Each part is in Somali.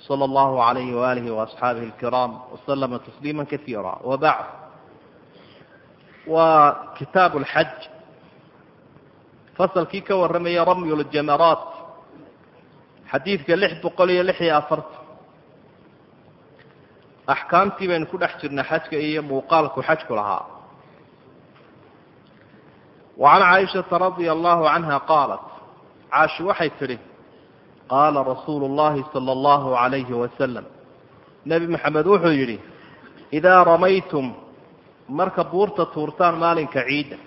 صلى الله عليه وآله وأصحابه الكرام وسلم تسليما كثيرا وبعد وكتاب الحج fasalkii ka warramaya ramyu ljamaraat xadiidka lix boqol iyo lix iyo afartan axkaamtii baynu ku dhex jirnay xajka iyo muuqaalku xajku lahaa wa can caaishata radia allahu canha qaalat caashi waxay tidhi qaala rasuulu llahi sala allahu calayhi wasalam nebi maxamed wuxuu yidhi idaa ramaytum marka buurta tuurtaan maalinka ciidda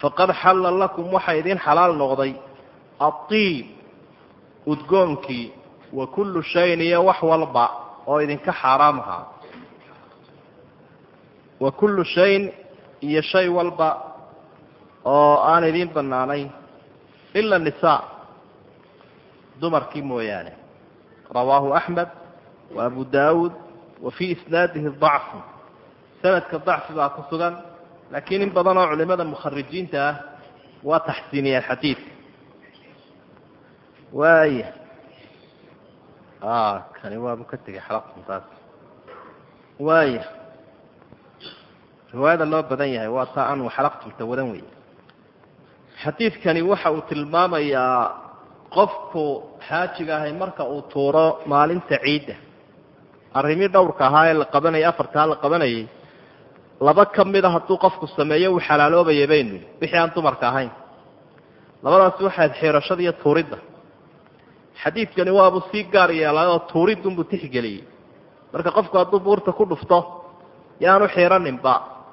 faqad xalla lakum waxaa idin xalaal noqday adiib udgoonkii wa kullu shayin iyo wax walba oo idinka xaaraam ahaa wa kullu shayin iyo shay walba oo aan idiin bannaanayn ila nisaa dumarkii mooyaane. Rawaahu axmed wa abu daawuud wa fii isnaadihi dacfu sanadka dacfi baa ku sugan laakiin in badan oo culimada mukharijiinta ah waa taxsiiniyeen xadiidka waaya kani waabu ka tegay xalaqtuntaas waaya riwaayada loo badan yahay waa taa anu xalaqtunta wadan wey xadiidkani waxa uu tilmaamayaa qofku xaajiga ahay marka uu tuuro maalinta ciidda. Arrimii dhowrka ahaa ee la qabanayay afartaa la qabanayay laba ka mida hadduu qofku sameeyo uu xalaaloobaya baynu yidhi wixii aan dumarka ahayn. Labadaasi waxayd xiirashada iyo tuuridda. Xadiidkani waabuu sii gaar yeelaayoo tuuridunbuu tixgeliyey marka qofku hadduu buurta ku dhufto yaanu xiiraninba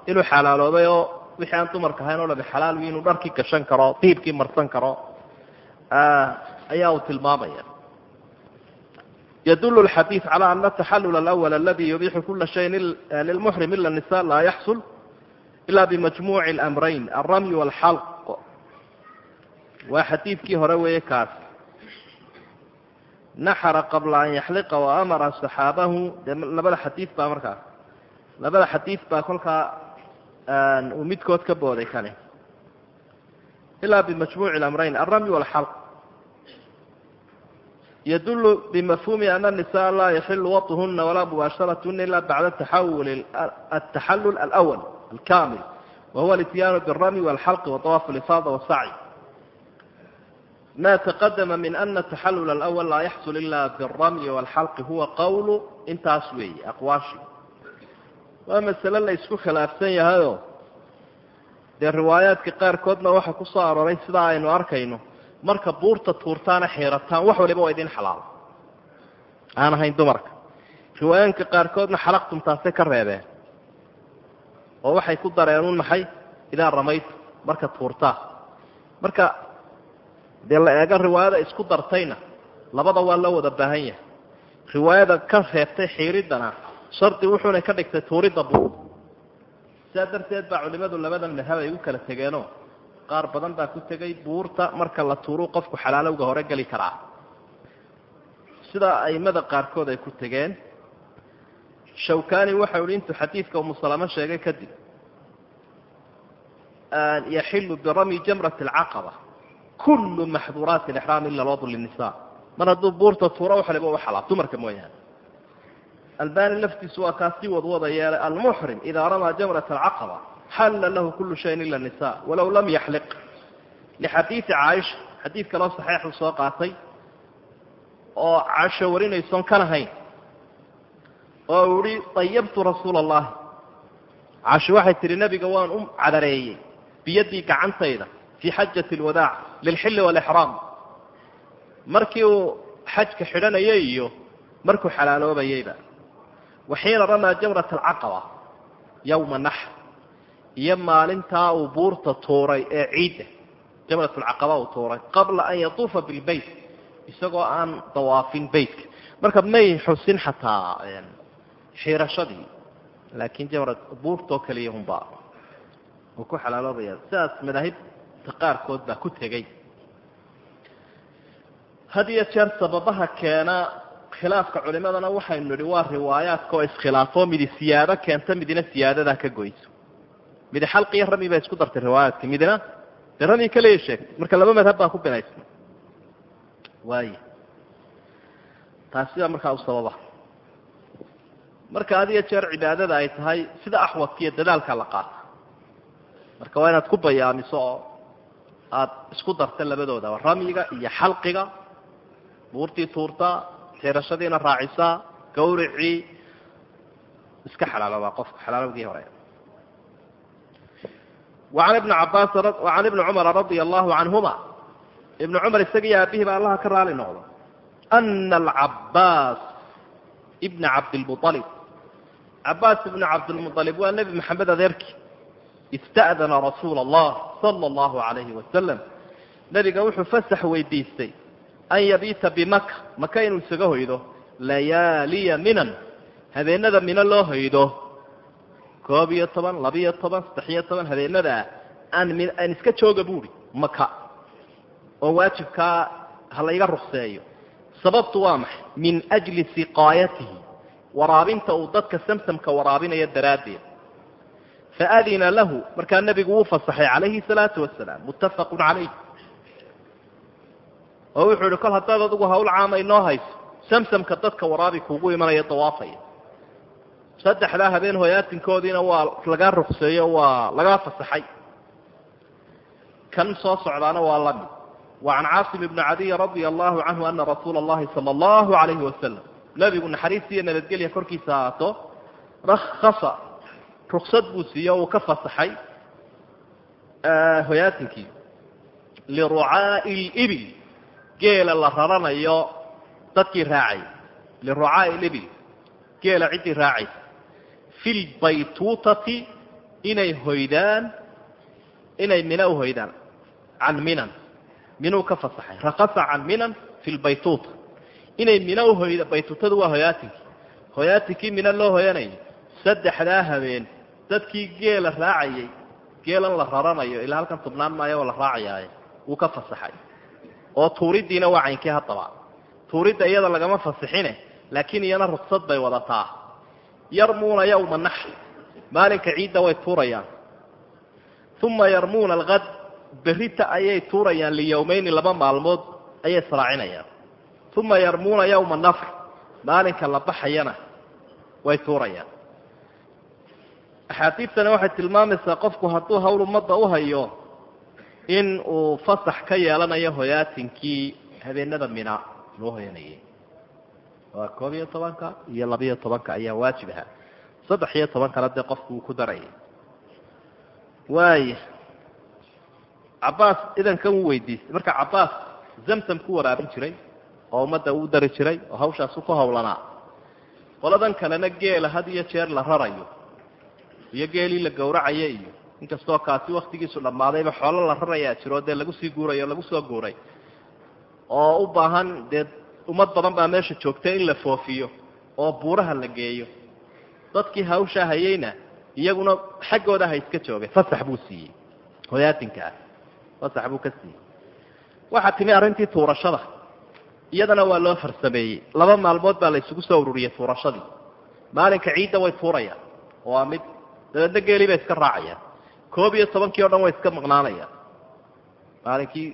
inuu xalaaloobay oo wixii aan dumarka ahayn oo dhami xalaal inuu dharkii gashan karo diibkii marsan karo ayaa uu tilmaamaya ydul الxadيiث عalى أن التaxalل الأول اladي yubixu kula شhayin lilmحrim ila النisاء laa yaxsul إila bmajmuع الأmrayn الrmy والxalq waa xadiidkii hore weeye kaas naxra qabla an yaxliqa وamara صaxaabahu de labada xadiid baa markaas labada xadiid baa kolkaa uu midkood ka booday kani ila bmajmuع الأmrayn الrmy والxalq yadul bimafhuumi ana nisaa laa yaxilu waطhuna walaa mubaasharatuna ila bacda taxawul ataxalul alwal alkamil wahuwa lityaanu birami walxalqi waطawaaf lifaada wasacyi ma taqadama min ana taxalul alwal laa yaxsul ila biramyi walxalqi huwa qawlu intaas weeye aqwaashi waa masale la isku khilaafsan yahayo dee riwaayaadka qaarkoodna waxa ku arooray sidaa aynu arkayno marka buurta tuurtaana xiirataan wax waliba waa idin xalaal. Aan ahayn dumarka. Riwaayaanka qaarkoodna xalaqtum taasay ka reebeen. Oo waxay ku dareenun maxay? Idaa ramaytu marka tuurtaa. Marka dee la eego riwaayada isku dartayna labada waa loo wada baahan yahay. Riwaayada ka reebtay xiiriddana shardi wuxuuna ka dhigtay tuuridda buur. Sidaa darteed baa culimadu labadan madhab ay u kala tegeenoo qaar badan baa ku tegay buurta marka la tuuru qofku xalaalowga hore geli karaa. Sida aimada qaarkood ay ku tegeen shawkani waxau ihi intuu xadiidka umusalamo sheegay kadib yaxilu biramy jamrat alcaqaba kullu maxduuraati alixraam ila alwadu linisa mar hadduu buurta tuuro wax waliba u xalaal dumarka mooyaane. Albani laftiisu waa kaa sii wadwada yeelay almuxrim idaa ramaa jamrat alcaqaba xalla lahu kulu shayin ila nisa walow lam yaxliq lixadiidi caaisha xadiid kaloo saxiixu soo qaatay oo caasho warinaysoon kan ahayn oo uu ihi ayabtu allahi caasho waxay tihi nebiga waan u cadareeyey biyaddii gacantayda fii xajati alwadaac lilxilli waalixraam markii uu xajka xidhanayay iyo markuu xalaaloobayeyba waxiina ramaa jamrat alcaqaba yowma naxr iyo maalintaa uu buurta tuuray ee ciidda jamratulcaqaba uu tuuray qabla an yatuufa bilbeyt isagoo aan dawaafin beytka marka may xusin xataa xiirashadii laakiin jamra buurtoo keliya unbaa uu ku xalaaloobaya sidaas madaahibta qaarkood baa ku tegey had iyo jeer sababaha keena khilaafka culimadana waxaynu nidhi waa riwaayaadka oo iskhilaafo midi siyaado keenta midina siyaadadaa ka goyso midi xalqi iyo rami bay isku dartay riwaayaadka midina dee rami kaliya sheegtay marka laba madhab baa ku binaysma waay taasi baa markaa u sababa. Marka had iyo jeer cibaadada ay tahay sida axwadka iyo dadaalka la qaata. Marka waa inaad ku bayaamiso oo aada isku darta labadoodaba ramyiga iyo xalqiga. Buurtii tuurtaa xirashadiina raacisaa gawricii iska xalaaloobaa qofka xalaalowgii hore wacan ibni cabbaas wacan ibni cumara radia allaahu canhuma ibnu cumar isagiiyo aabihiiba allaha ka raali noqdo ana alcabbaas ibna cabdilmualib cabbaas ibna cabdilmualib waa nebi maxamed adeerkii ista'dana rasuula allah sala allahu calayhi wasalam nebiga wuxuu fasax weydiistay an yabiita bimaka maka inuu isaga hoydo layaaliya minan habeenada mino loo hoydo koob iyo toban labiyo toban saddex-iyo toban habeenadaa aan aan iska jooga buuri maka oo waajibkaa ha layga rukseeyo sababtu waa maxay? Min ajli siqaayatihi waraabinta uu dadka samsamka waraabinayo daraaddeed. Faadina lahu markaa nebigu wuu fasaxay calayhi salaatu wasalaam muttafaqun calayh. Oo wuxuu ihi kol haddaad adigu hawl caama inoo hayso samsamka dadka waraabi kuugu imanaya dawaafaya saddexdaa habeen hoyaatinkoodiina waa lagaa rukseeyo waa lagaa fasaxay. Kan soo socdaana waa la mid. Wa can caasim ibni cadiy radia allahu canhu ana rasuula allahi sala allahu alayhi wasalam nebigu naxariis iyo nabadgelya korkiisa ahaato rakhasa ruksad buu siiye uu ka fasaxay hoyaatinkii lirucaai libil geela la raranayo dadkii raacay. Lirucaai libil geela ciddii raacaysa fi lbaytuutati inay hoydaan inay mina u hoydaan. Can minan. Minuu ka fasaxay. Rakasa can minan fi lbaytuuta inay mina uhoyda baytuutadu waa hoyaatinkii hoyaatinkii mina loo hoyanayo saddexdaa habeen dadkii geela raacayay geelan la raranayo ilaa halkan tubnaan maayo oo la raacayaaye wuu ka fasaxay. Oo tuuriddiina waa caynkii haddaba. Tuuridda iyada lagama fasixine laakiin iyana ruksad bay wadataa yarmuuna yowma naxr maalinka ciidda way tuurayaan. Uma yarmuuna alkad berrita ayay tuurayaan liyowmayni laba maalmood ayay israacinayaan uma yarmuuna yowma nafr maalinka la baxayana way tuurayaan. Axaadiidtani waxay tilmaamaysaa qofku hadduu hawl ummadda u hayo in uu fasax ka yeelanayo hoyaatinkii habeenada mina loo hoyanayay waa koob iyo tobanka iyo labiyo tobanka ayaa waajib ahaa saddex iyo tobankana dee qofku uu ku darayay waaya cabaas idankan uu weydiistay marka cabaas zamtam ku waraabin jiray oo ummadda uu dari jiray oo hawshaasu ku hawlanaa qoladan kalena geela had iyo jeer la rarayo iyo geelii la gowracayo iyo inkastoo kaasi waktigiisu dhammaadayba xoolo la rarayaa jiro dee lagu sii guurayo o lagu soo guuray oo u baahan dee ummad badan baa meesha joogta in la foofiyo oo buuraha la geeyo. Dadkii hawshaa hayeyna iyaguna xaggooda ha iska joogay fasax buu siiyey. Hoyaatinkaa fasax buu ka siiyey. Waxaa timi arrintii tuurashada. Iyadana waa loo farsameeyey. Laba maalmood baa la isugu soo ururiyey tuurashadii. Maalinka ciidda way tuurayaan waa mid dabeedna geelii bay iska raacayaan. Koob iyo tobankii o dhan way iska maqnaanayaan. Maalinkii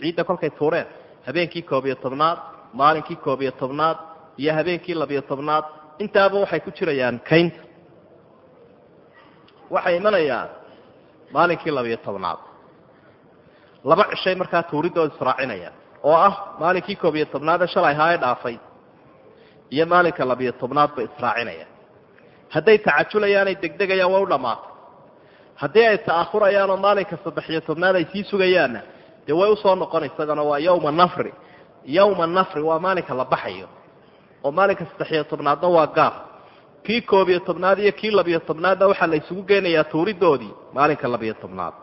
ciidda kolkay tuureen habeenkii koob iyo tobnaad maalinkii koob iyo tobnaad iyo habeenkii labiyo tobnaad. Intaaba waxay ku jirayaan kaynta waxay imanayaan maalinkii labiyo tobnaad. Laba cishay markaa tuuridooda israacinayaan oo ah maalinkii koob iyo tobnaade shalay haae dhaafay iyo maalinka labiyo tobnaad bay israacinayaan hadday tacajulayaanay degdegayaan way u dhammaatay. Haddii ay ta'ahurayaan oo maalinka saddex iyo tobnaad ay sii sugayaanna dee way u soo noqon isagana waa yawma nafri yawma nafri waa maalinka la baxayo oo maalinka saddex iyo tobnaadna waa gaar. Kii koob iyo tobnaad iyo kii labiyo tobnaadna waxaa la isugu tuuridoodii maalinka labiyo tobnaad.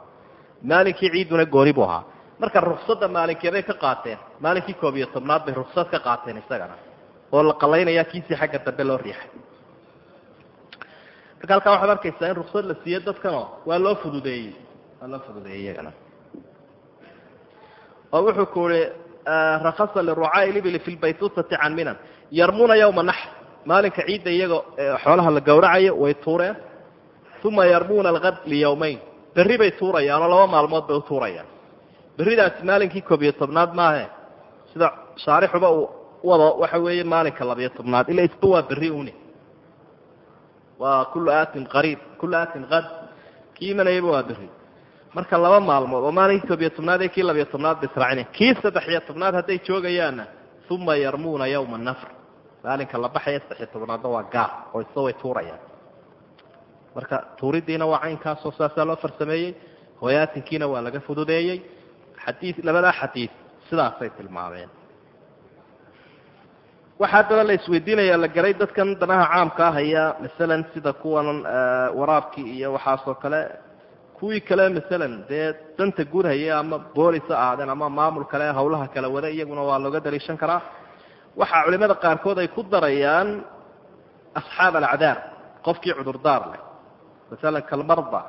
Maalinkii ciiduna gooni buu ahaa. Marka ruksadda maalinkeebay ka qaateen maalinkii koob iyo tobnaad bay ruksad ka qaateen isagana oo la qalaynaya kiisii xagga dambe loo riixay. Marka halkaa waxaad arkaysaa in ruksad la siiye dadkanoo waa loo fududeeyey waa loo fududeeyey iyagana. Oo wuxuu ku uhi rakasa lirucaai libili fi lbaytuutati can minan yarmuna yawma naxr maalinka ciidda iyaga xoolaha la gowracayo way tuureen uma yarmuna algad liyawmayn berri bay tuurayaanoo laba maalmood bay u tuurayaan berridaasi maalinkii koob iyo tobnaad maahe sida shaarixuba uu wado waxa weeye maalinka labiyo tobnaad ila isba waa berri une waa kullu aatin qariib kullu aatin qad kii imanayaba waa berri marka laba maalmood oo maalinkii koob iyo tobnaad iyo kii labiyo tobnaad bay israacinayan kii saddex iyo tobnaad hadday joogayaanna uma yarmuuna yawma nafr. Maalinka la baxaya saddexiyo tobnaadna waa gaar oo isna way tuurayaan. Marka tuuridiina waa caynkaasoo saasaa loo farsameeyey hoyaatinkiina waa laga fududeeyey. Xadii labadaa xadiid sidaasay tilmaameen. Waxaa daba la isweydiinaya la garay dadkan danaha caamka ah haya masalan sida kuwan waraabkii iyo waxaasoo kale kuwii kale masalan dee danta guud haya ama boolis ha ahaadeen ama maamul kale hawlaha kala wada iyaguna waa looga daliishan karaa. Waxaa culimada qaarkood ay ku darayaan asxaab alacdaar qofkii cudurdaar leh. Masalan kalmarda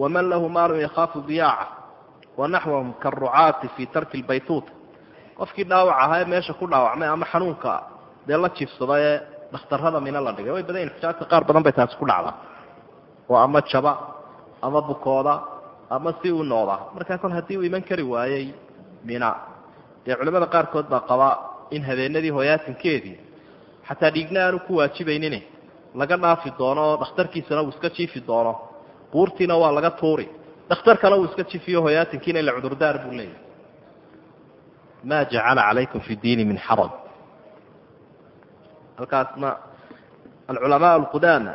waman lahu maalun yakhaafu diyaaca wanaxwahum karucaati fi tarki lbaytuuta qofkii dhaawac ahaa ee meesha ku dhaawacmay ama xanuunka dee la jiifsada ee dhakhtarrada mina la dhigay way badan yihiin xujaajta qaar badan bay taasi ku dhacdaa. Oo ama jaba ama bukooda ama si u nooda markaa kol haddii uu iman kari waayey mina. Dee culimada qaarkood baa qaba in habeenadii hoyaatinkeedii xataa dhiigna aanu ku waajibaynin laga dhaafi doono oo dhakhtarkiisana uu iska jiifi doono. Buurtiina waa laga tuuri dhakhtarkana uu iska jiifiyo hoyaatinkiina ila cudurdaar buu leeyahy ma jacala calaykum fi diini min xaraj. Halkaasna alculamaa alqudaama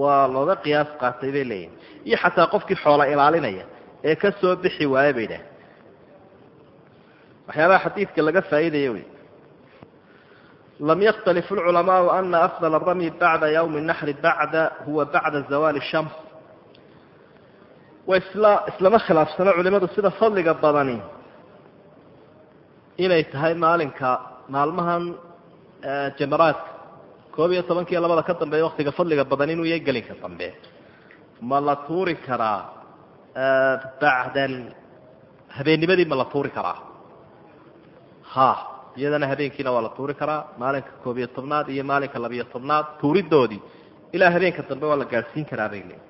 waa looga qiyaas qaatay bay leeyihiin iyo xataa qofkii xoola ilaalinaya ee ka soo bixi waaye bay idhaah waxyaabaha xadiidka laga faa'iidaya wey lam yaktalif alculamaau ana afdal aramy bacda yawmi naxri bacda huwa bacda zawaali shams. Way isla islama khilaafsano culimadu sida fadliga badani inay tahay maalinka maalmahan jamaraadka koob iyo tobankiiyo labada ka dambeeya waktiga fadliga badan inuu yahay gelinka dambe. Ma la tuuri karaa? Bacda habeennimadii ma la tuuri karaa? Ha iyadana habeenkiina waa la tuuri karaa. Maalinka koob iyo tobnaad iyo maalinka labiyo tobnaad tuuridoodii ilaa habeenka dambe waa la gaadhsiin karaa bay leeyiin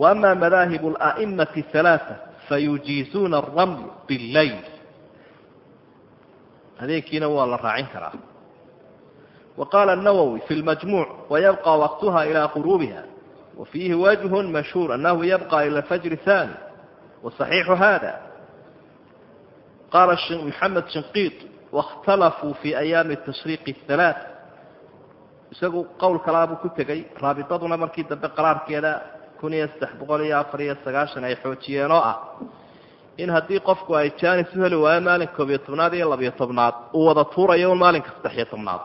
wa ama madaahib اla'imati halaaa fayujiizuuna alraml billayl. Habeenkiina waa la raacin karaa wa qaala الnawowi fi lmajmuuc wayabqa waqtuha ilaa quruubiha wa fiihi wajhu mashhuur anahu yabqa ila fajri hani waصaxiixu hada qaala maxamed shinqiid waاkhtalafuu fi ayaami tashriiqi الhalaaث isagu qowl kalaabuu ku tegey raabitaduna markii dambe qaraarkeeda kun iyo saddex boqol iyo afar iyo sagaashan ay xoojiyeen oo ah in haddii qofku ay jaanis u heli waayo maalinka koob iyo tobnaad iyo labiyo tobnaad uu wada tuurayo un maalinka saddex iyo tobnaad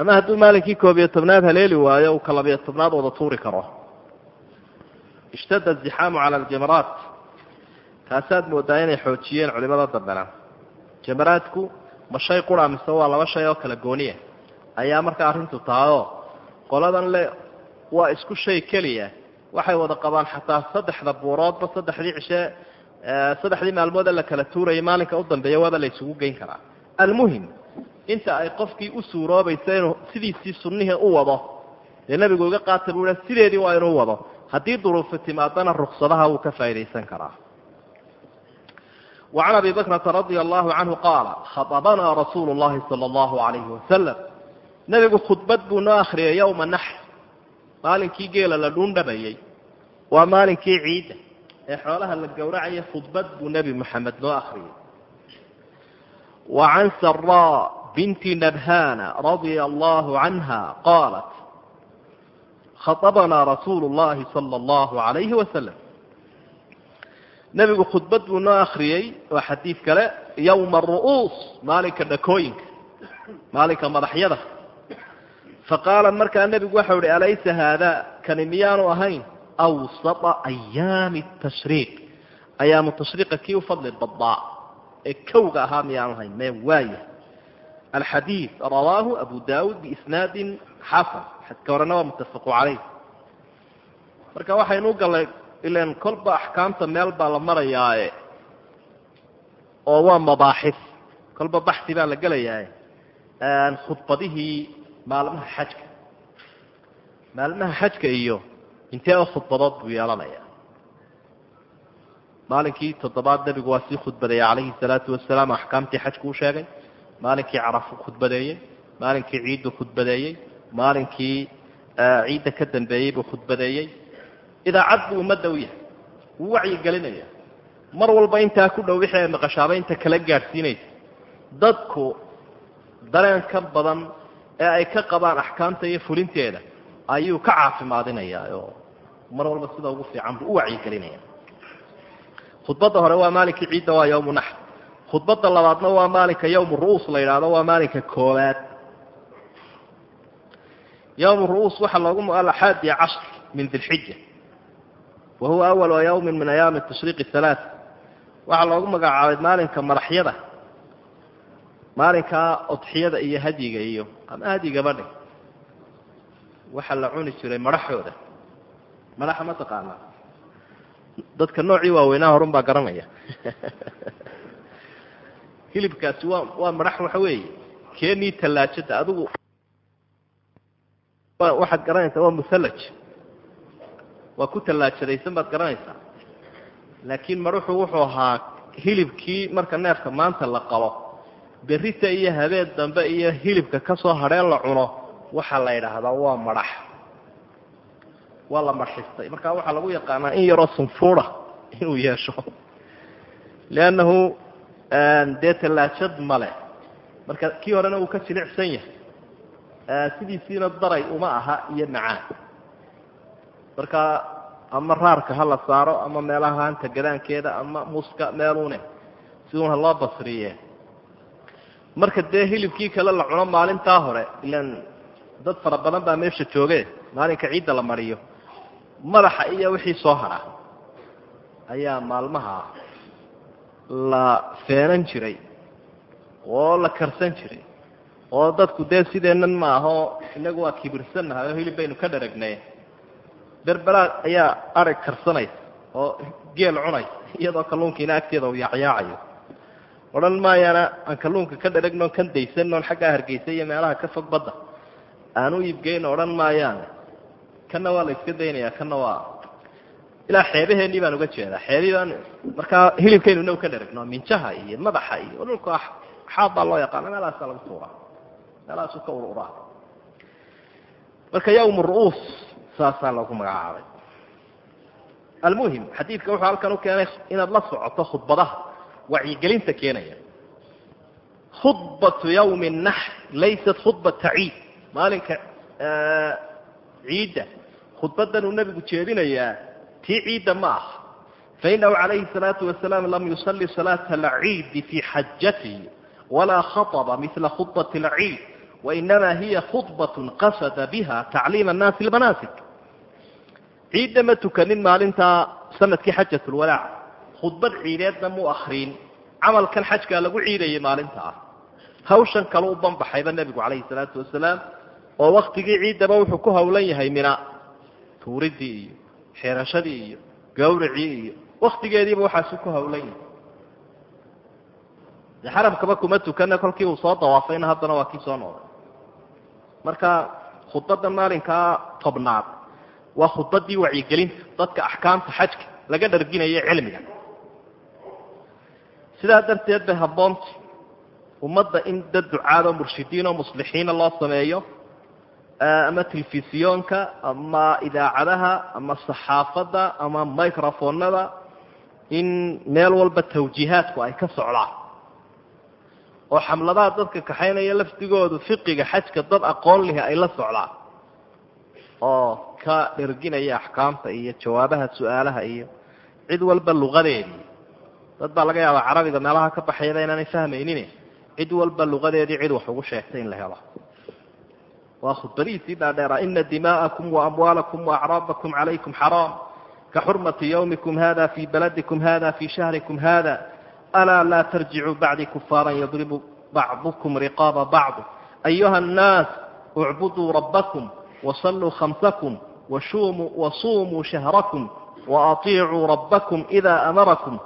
ama hadduu maalinkii koob iyo tobnaad haleeli waayo uu ka labiyo tobnaad wada tuuri karo. Ishtada azixaamu cala aljamaraat taasaad moodaa inay xoojiyeen culimada dambena. Jamaraadku ma shay qura mise waa laba shay oo kala gooniya? Ayaa markaa arrintu tahayoo qoladan le waa isku shay keliya. Waxay wada qabaan xataa saddexda buuroodba saddexdii cishe saddexdii maalmoode la kala tuurayay maalinka u dambeeya waaba la isugu geyn karaa. Almuhim inta ay qofkii u suuroobaysa inuu sidiisii sunnihii u wado dee nebigu iga qaata buu sideedii waa inuu wado haddii duruufi timaadana ruksadaha wuu ka faaidaysan karaa وعن أبي بكرة رضي الله عنه قال خطبنا رsuuل اللhi صلى الله عليه وسلم نبgu khudbad buu noo akriyay yومa نحr maalinkii geela la dhuundhabayey waa maalinkii ciidda ee xoolaha la gowracaya khudbad buu nebi mحamed noo akriyay وعن سراء بنت نبهاn رضي الله عنها قالت خطبنا رsuuل اللhi صلى الله عليه وسلم nebigu khudbad buu noo akriyey waa xadiid kale yowma aru'uus maalinka dhakooyinka maalinka madaxyada faqaala markaa nebigu waxau ihi alaysa haada kani miyaanu ahayn awsata ayaami tashriiq ayaamu tashriiqa kii u fadli badnaa ee kowga ahaa miyaanu ahayn mee waaya alxadiid rawaahu abu daawuud biisnaadin xasan xadka horena waa muttafaqu calayh marka waxaynu u gallay ilan kolba axkaamta meel baa la marayaae oo waa mabaaxif kolba baxsi baa la gelayaae khudbadihii maalmaha xajka maalmaha xajka iyo intee oo khudbadood buu yeelanaya maalinkii toddobaad nebigu waa sii khudbadeeyey calayhi salaatu wasalaam axkaamtii xajku u maalinkii carafu khudbadeeyey maalinkii ciiddu khudbadeeyey maalinkii ciidda ka dambeeyey buu khudbadeeyey. Idaacad buu ummadda u yahay wuu wacyigelinaya mar walba intaa ku dhow wixii ay maqashaaba inta kala gaadhsiinaysa dadku dareen badan ee ay ka qabaan axkaamta iyo fulinteeda ayuu ka caafimaadinayaa oo mar walba sida ugu fiican buu u wacyigelinaya khudbadda hore waa maalinkii ciidda waa yawmu naxr khudbadda labaadna waa maalinka yawmu ru'uus la yidhaahdo waa maalinka koowaad. Yawmu ru'uus waxaa loogu alaxaadi cashr min dilxija wa huwa awalu yawmin min ayaami tashriiqi halaa waxaa loogu magacaabay maalinka madaxyada maalinkaa odxiyada iyo hadyiga iyo ama hadyigaba dhig waxaa la cuni jiray madaxooda. Madaxa ma taqaanaa? Dadka noocii waaweynaa horun baa garanaya hilibkaasi waa waa madax waxa weeye. Keenii tallaajada adigu waxaad garanaysaa waa muhallaj waa ku tallaajadaysan baad garanaysaa. Laakiin maruxu wuxuu ahaa hilibkii marka neefka maanta la qabo berrita iyo habeen dambe iyo hilibka ka soo hadheen la cuno waxaa la yidhaahdaa waa madax waa la marxistay. Marka waxaa lagu yaqaanaa in yaroo sunfuura inuu yeesho. Liannahu dee tallaajad male marka kii horena uu ka jilicsan yahay. Sidiisiina daray uma aha iyo macaan. Marka ama raarka ha la saaro ama meelaha hanta gadaankeeda ama muska meelune siduun ha loo basriye. Marka dee hilibkii kale la cuno maalintaa hore ilan dad fara badan baa meesha jooge maalinka ciidda la mariyo. Madaxa iyo wixii soo hadha ayaa maalmaha la feenan jiray oo la karsan jiray oo dadku dee sideennan ma aho inagu waa kibirsannahay oo hilib baynu ka dharagnay berberaad ayaa arag karsanaysa oo geel cunaysa iyadoo kalluunkiina agteeda uu yaacyaacayo. Odhan maayaana aan kalluunka ka dharagnoon kan daysanoon xaggaa hargeysa iyo meelaha ka fog badda aan u iibgeyno odhan maayaane kanna waa la iska daynayaa kanna waa ilaa xeebaheenii baan uga jeedaa. Xeebii baan markaa hilibkaynu inagu ka dharagno minjaha iyo madaxa iyo dhulka xaad baa loo yaqaana meelahaasaa lagu tuuraa. Meelahaasu ka ururaa marka yawm ru'uus saasaa loogu magacaabay. Almuhim xadiidka wuxuu halkan u keenay inaad la socoto khudbadaha wacyigelinta keenaya. Khudbatu yawmi naxr laysat khudbata ciid. Maalinka ciidda khudbadan uu nebigu jeedinayaa kii ciidda ma aha fainahu calayhi salaau wasalaam lam yusalli salaata alciidi fii xajatihi walaa khaطba mila khubat alciid wainama hiya khubaة qasada biha tacliim annaasi lmanaasik ciidda ma tukanin maalintaa sannadkii xajat lwalaac khudbad ciideedna muu akrin camalkan xajkaa lagu ciidayay maalinta. Ah hawshan kale u banbaxayba nebigu calayhi salaatu wasalaam oo waktigii ciiddaba wuxuu ku hawlan yahay mina tuuridii iyo xeerashadii iyo gawricii iyo waktigeediiba waxaasu ku hawlan yahay de xaramkaba kuma tukana kolkii uu soo dawaafayna haddana waa kii soo noqday marka khudbadda maalinkaa tobnaad waa khudbadii wacyigelinta dadka axkaamta xajka laga dharginayo cilmiga. Sidaa darteed bay habboonta ummadda in dad ducaadoo murshidiin oo muslixiina loo sameeyo ama telefisyoonka ama idaacadaha ama saxaafadda ama microfonada in meel walba tawjiihaadku ay ka socdaan oo xamladaha dadka kaxaynaya lafdigoodu fiqiga xajka dad aqoon lihi ay la socdaan oo ka dherginaya axkaamta iyo jawaabaha su'aalaha iyo cid walba luqadeedii dad baa laga yaabaa carabiga meelaha ka baxayaba inaanay fahmaynin cid walba luqadeedii cid wax ugu sheegtay in la helo waa khudbadihiisii dhaadheeraa ina dima'akum waamwaalakum waacraabakum calaykum xaraam ka xurmati yawmikum hada fii baladikum hada fii shahrikum hada alaa laa tarjicuu bacdii kufaaran yadribu bacdukum riqaaba bacd ayuha annaas اcbuduu rabbakum wasalluu khamsakum wasuumuu shahrakum waaطiicuu rabbakum ida amarakum.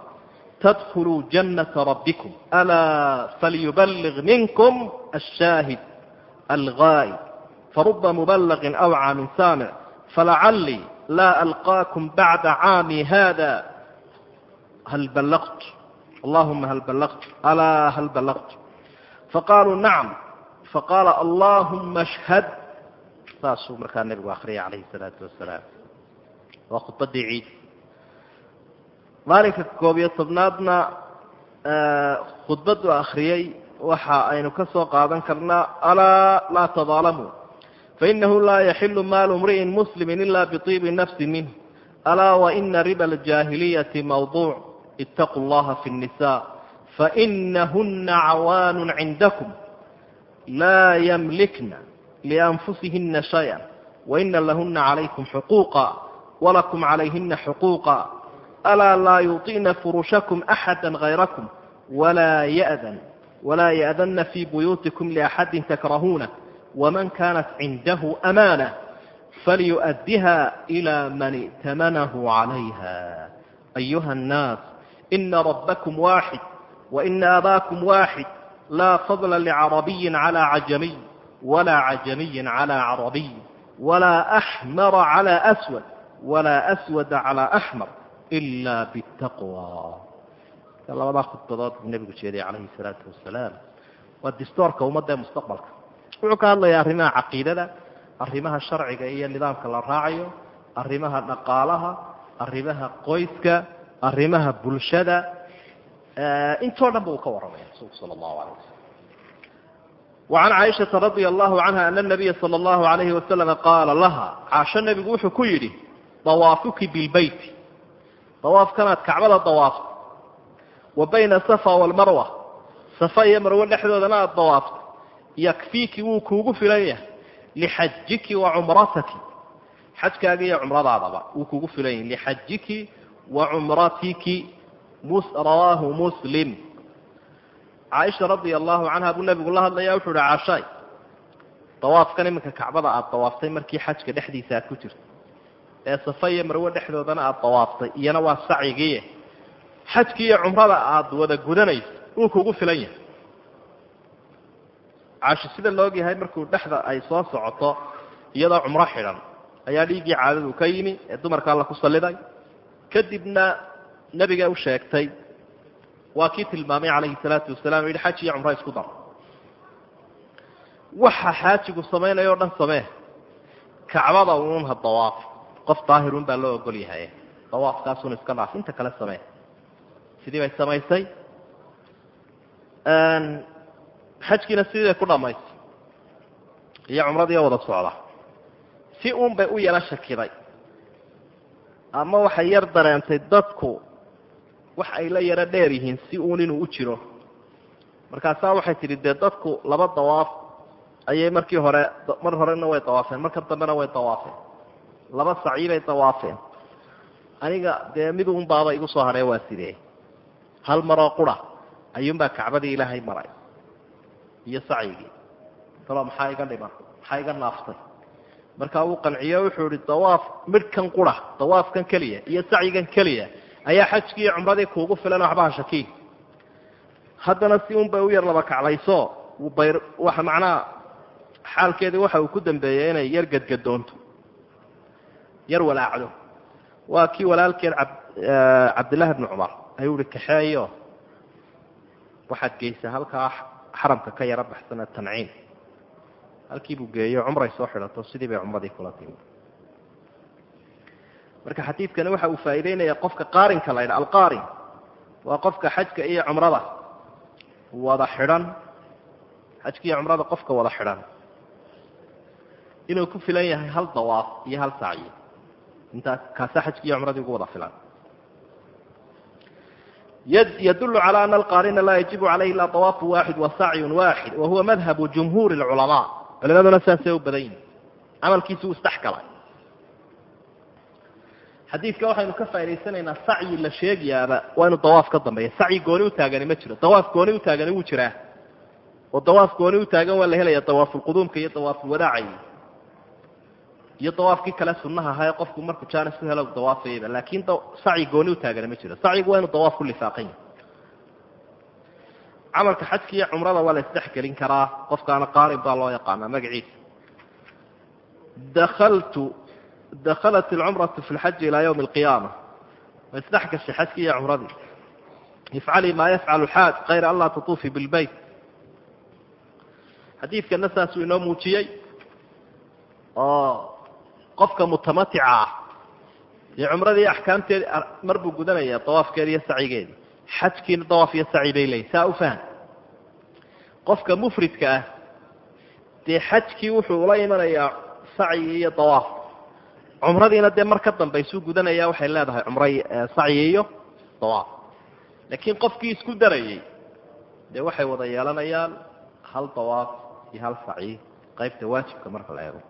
Tadkuluu jannata rabbikum. Alaa falyuballig minkum ashaahid algaa'ib faruba mubalagin awcى min saamic falacalii laa alqaakum bacda caami hada hal ballaqt allahuma hal ballaqt alaa hal ballaqt faqaaluu nacam faqaala allahuma ashhad saasuu markaa nebigu akriyay calayhi salaatu wasalaam waa khudbadii ciid maalinka koob iyo tobnaadna khudbaddu akriyey waxa aynu ka soo qaadan karnaa alaa laa tadaalamuu fainahu laa yaxilu maalu mri'in muslimi ila biibi nafsi minh alaa waina riba aljaahiliyati mawduuc itaquu llaha fi nisa fainahuna cawaanu cindakum laa ymlikna lianfusihina shaya waina lahuna calaykum xuquuqa walakum calayhina xuquuqa alaa laa yuطi'na furushakum axada hayrakum walaa ya'dana fii buyuutikum liaxadin takrahuuna wman kanat cindahu amaanة falyuؤdiha إilى man i'tamanahu عalayha ayuha الnaas ina rabakm waaxid waina abaakum waaxid laa fadla lcarabiyi عalى cajamiy walaa cajamiyi عalى carabiy walaa أxmara عalى أswad walaa أswada عalى أxmar إila bالtaqwى labadaa khudbadood buu nebigu jeediyay calayhi الsalaatu wasalaam waa distoorka ummadda ee mustaqbalka wuxuu ka hadlayaa arrimaha caqiidada arrimaha sharciga iyo nidaamka la raacayo arrimaha dhaqaalaha arrimaha qoyska arrimaha bulshada intoo dhan ba uu ka warramaya rasuulku sala allahu alayh wasalam wacan caaishata radia allahu canha ana nabiya sala allahu alayhi wasalama qaala laha caasho nebigu wuxuu ku yidhi dawaafuki bilbeyti dawaafkanaad kacbada dawaafto. Wa bayna safa walmarwa safa iyo marwe dhexdoodana aada dawaafto yakfiiki wuu kuugu filan yahay lixajiki wa cumrataki xajkaaga iyo cumradaadaba wuu kuugu filan yahay lixajiki wa cumratiki rawaahu muslim. Caaisha radia allahu canha buu nabigu la hadlaya wuxuu uhi caashaay dawaafkan iminka kacbada aada dawaaftay markii xajka dhexdiisa aad ku jirto ee safa iyo marwe dhexdoodana aada dawaaftay iyana waa sacyigiiye xajkii iyo cumrada aada wada gudanayso wuu kuugu filan yahay caashi sida laog yahay markuu dhexda ay soo socoto iyadoo cumro xidhan ayaa dhiiggii caadadu ka yimi ee dumarka alla ku salliday kadibna nebiga u sheegtay waa kii tilmaamay calayhi salaatu wasalaam yidhi xaj iyo cumro isku dar. Waxa xaajigu samaynaya o dhan samee kacbada uun ha dawaaf qof daahirun baa loo ogol yahay dawaafkaasun iska dhaaf inta kale samee. Sidii bay samaysay xajkiina sidii ku dhamaysay iyo cumradii wada socda. Si uun bay u yala shakiday. Ama waxay yar dareentay dadku wax ay la yaro dheer yihiin si uun inuu u jiro. Markaasaa waxay tidhi dee dadku laba dawaaf ayay markii hore mar horena way dawaafeen marka dambena way dawaafeen. Laba sacyi bay dawaafeen. Aniga dee mid un baaba igu soo hadhee waa sidee? Hal maroo qura ayuunbaa kacbadii ilaahay maray iyo sacyigii talo maxaa iga dhiman? Maxaa iga naaftay markaa uu qanciyo wuxuu ihi dawaaf midhkan qura dawaafkan keliya iyo sacyigan keliya ayaa xajkii iyo cumradii kuugu filan waxbaha shakiin. Haddana si un bay u yar laba kaclayso bayr waxa macnaha xaalkeedii waxa uu ku dambeeyey inay yar gadgadoonto yar walaacdo. Waa kii walaalkeed ab cabdillahi bni cumar. Ayuu ihi kaxeeyo waxaad geysaa halkaa xaramka ka yaro tanciim halkii buu geeyo cumray soo xidhato sidii bay cumradii kula timi marka xadiidkani waxa uu faa'iideynaya qofka qaarinka la ydha alqaarin. Waa qofka xajka iyo cumrada wada xidhan xajka iyo cumrada qofka wada xidhan. Inuu ku filan yahay hal dawaaf iyo hal sacyi. Intaa kaasa xajki iyo cumradii ugu wada filan ydul calى ana alqaarina laa yajibu calayhi ila awaafu waaxid wa sacyun waaxid wa huwa madhabu jumhuuri اlculamaa culimaduna saasay u badan yihiin camalkiisi uu isdhexgalay xadiidka waxaynu ka faa'idaysanaynaa sacyi la sheegayaaba waa dawaaf ka dambeeya sacyi gooni utaagani ma jiro dawaaf gooni utaagani wuu jiraa oo dawaaf gooni u waa la helaya dawaafulquduumka iyo dawaafulwadaaca iyo dawaafkii kale sunnaha ahaa ee qofku markuu jaanis ku helo dawaafayaba laakiin sacyi gooni u taagana ma jiro. Sacyigu waa inuu dawaaf ku lifaaqan yahay. Camalka xajka iyo cumrada waa la isdhexgelin karaa qofkaana qaarin baa loo yaqaanaa magaciisa dakaltu dakhalat alcumratu fi lxaji ilaa yawmi alqiyaama ma isdhex gashay xajkii iyo cumradii? Ifcalii maa yafcalu xaaj kayra an laa tatuufi bilbeyt xadiidkana saasuu inoo muujiyey oo qofka mutamatica ah iyo cumradii axkaamteedi mar buu gudanaya dawaafkeedi iyo sacigeedi xajkiina dawaaf iyo saci bay leeyihiin saa u faham. Qofka mufridka ah dee xajkii wuxuu ula imanayaa sacyi iyo dawaaf. Cumradiina dee mar ka dambaysuu gudanaya waxay leedahay cumra sacyi iyo dawaaf. Laakiin qofkii isku darayey dee waxay wada yeelanayaan hal dawaaf iyo hal sacyi qaybta waajibka marka la eego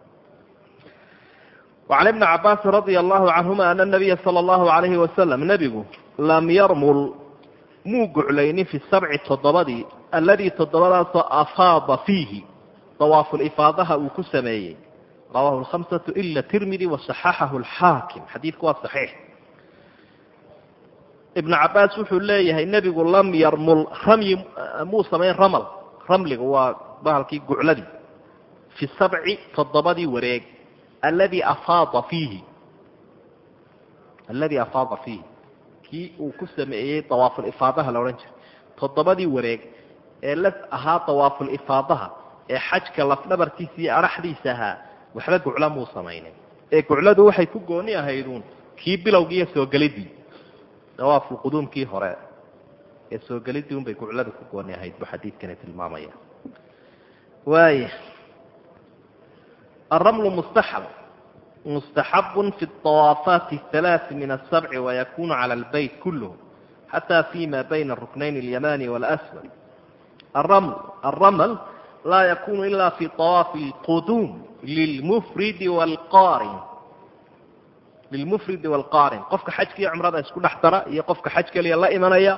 wacan ibni cabaasin radia allahu canhuma ana nabiya sala allahu alayhi wasalam nebigu lam yarmul muu guclaynin fi sabci toddobadii alladii toddobadaasoo afaada fiihi. Dawaafulifaadaha uu ku sameeyey. Rawahu lhamsatu ila tirmidi wasaxaxahu alxaakim xadiidku waa saxiix. Ibnu cabaas wuxuu leeyahay nebigu lam yarmul ramyi muu samayn ramal. Ramliga waa bahalkii gucladii fi sabci toddobadii wareeg alladii afaada fiihi alladii afaada fiihi kii uu ku sameeyey dawaafulifaadaha la odhan jiray toddobadii wareeg ee la ahaa dawaafulifaadaha ee xajka lafdhabarkiisa iyo araxdiisa ahaa waxba guclo muu samaynin ee gucladu waxay ku gooni ahayduun kii bilowgii iyo soo gelidii dawaaful quduumkii hore ee soo gelidii unbay gucladu ku gooni ahayd buu xadiidkani tilmaamaya waaya الرمل مستحب مستحب في الطوافات الثلاث من السبع ويكون على البيت كله حتى فيما بين الركنين اليماني والأسود الرمل الرمل لا يكون إلا في طواف القدوم للمفرد والقارن للمفرد والقارن qofka xajka iyo cumrada isku dhex dara iyo qofka xaj keliya la imanaya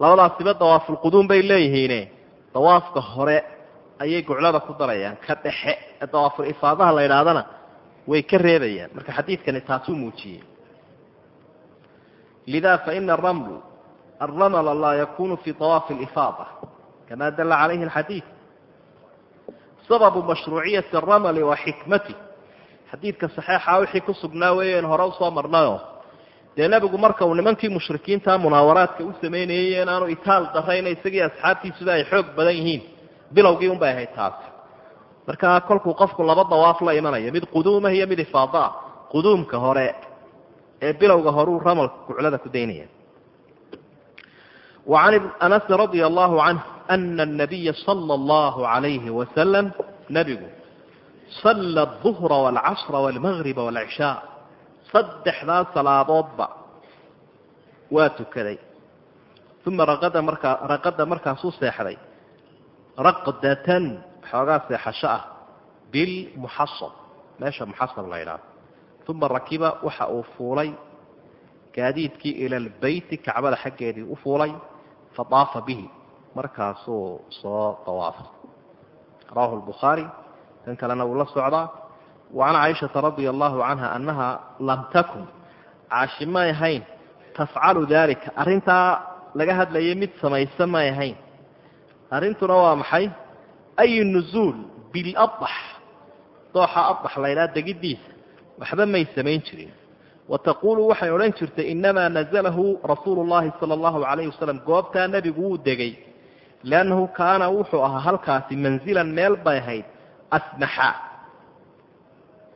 labadaasiba dawaafulquduum bay leeyihiine dawaafka hore ayay guclada ku darayaan ka dhexe. Dawaaful ifaadaha la yidhaahdana way ka reebayaan. Marka xadiidkani taasuu muujiyey. Lida faina araml alramla laa yakunu fi dawaafi اlifaada kama dala calayhi alxadiid. Sababu mashruuciyati aramli wa xikmati. Xadiidka saxeixa wixii ku sugnaa weeyen hore u soo marnayo. Dee nebigu marka uu nimankii mushrikiinta munaawaraadka u samaynayey inaanu itaal darayna isagii asxaabtiisuba ay xoog badan yihiin bilowgii unbay ahayd taas. Markaa kolkuu qofku laba dawaaf la imanayo mid quduuma iyo mid ifaadaa quduumka hore ee bilowga horuu ramalka kuclada ku daynaya. Wacan anasi radia allahu canh ana anabiya sala allahu calayhi wasalam nebigu salla aduhra waalcasra waalmagriba waalcishaa saddexdaa salaadoodba waa tukaday. Uma raada markaa raqada markaasuu seexday raqdatan xoogaa seexasho ah bilmuxasab meesha muxasab la ydhaado uma rakiba waxa uu fuulay gaadiidkii ila lbeyti kacbada xaggeedii u fuulay fadaafa bihi markaasuu soo dawaafay. Rawahu lbukhaari kan kalena wuu la socdaa wa can caaishata radia allahu canha annaha lam takun caashi may ahayn tafcalu dalika arrintaa laga hadlayay mid samaysa may ahayn arrintuna waa maxay? Ay nuzuul bilaax dooxa aax laydhaa degidiisa. Waxba may samayn jirin. Wa taquulu waxay odhan jirtay inamaa nazalahu rasuulu llahi sala allahu alayh wasalam goobtaa nebigu wuu degay. Liannahu kaana wuxuu ahaa halkaasi manzilan meel bay ahayd asmaxaa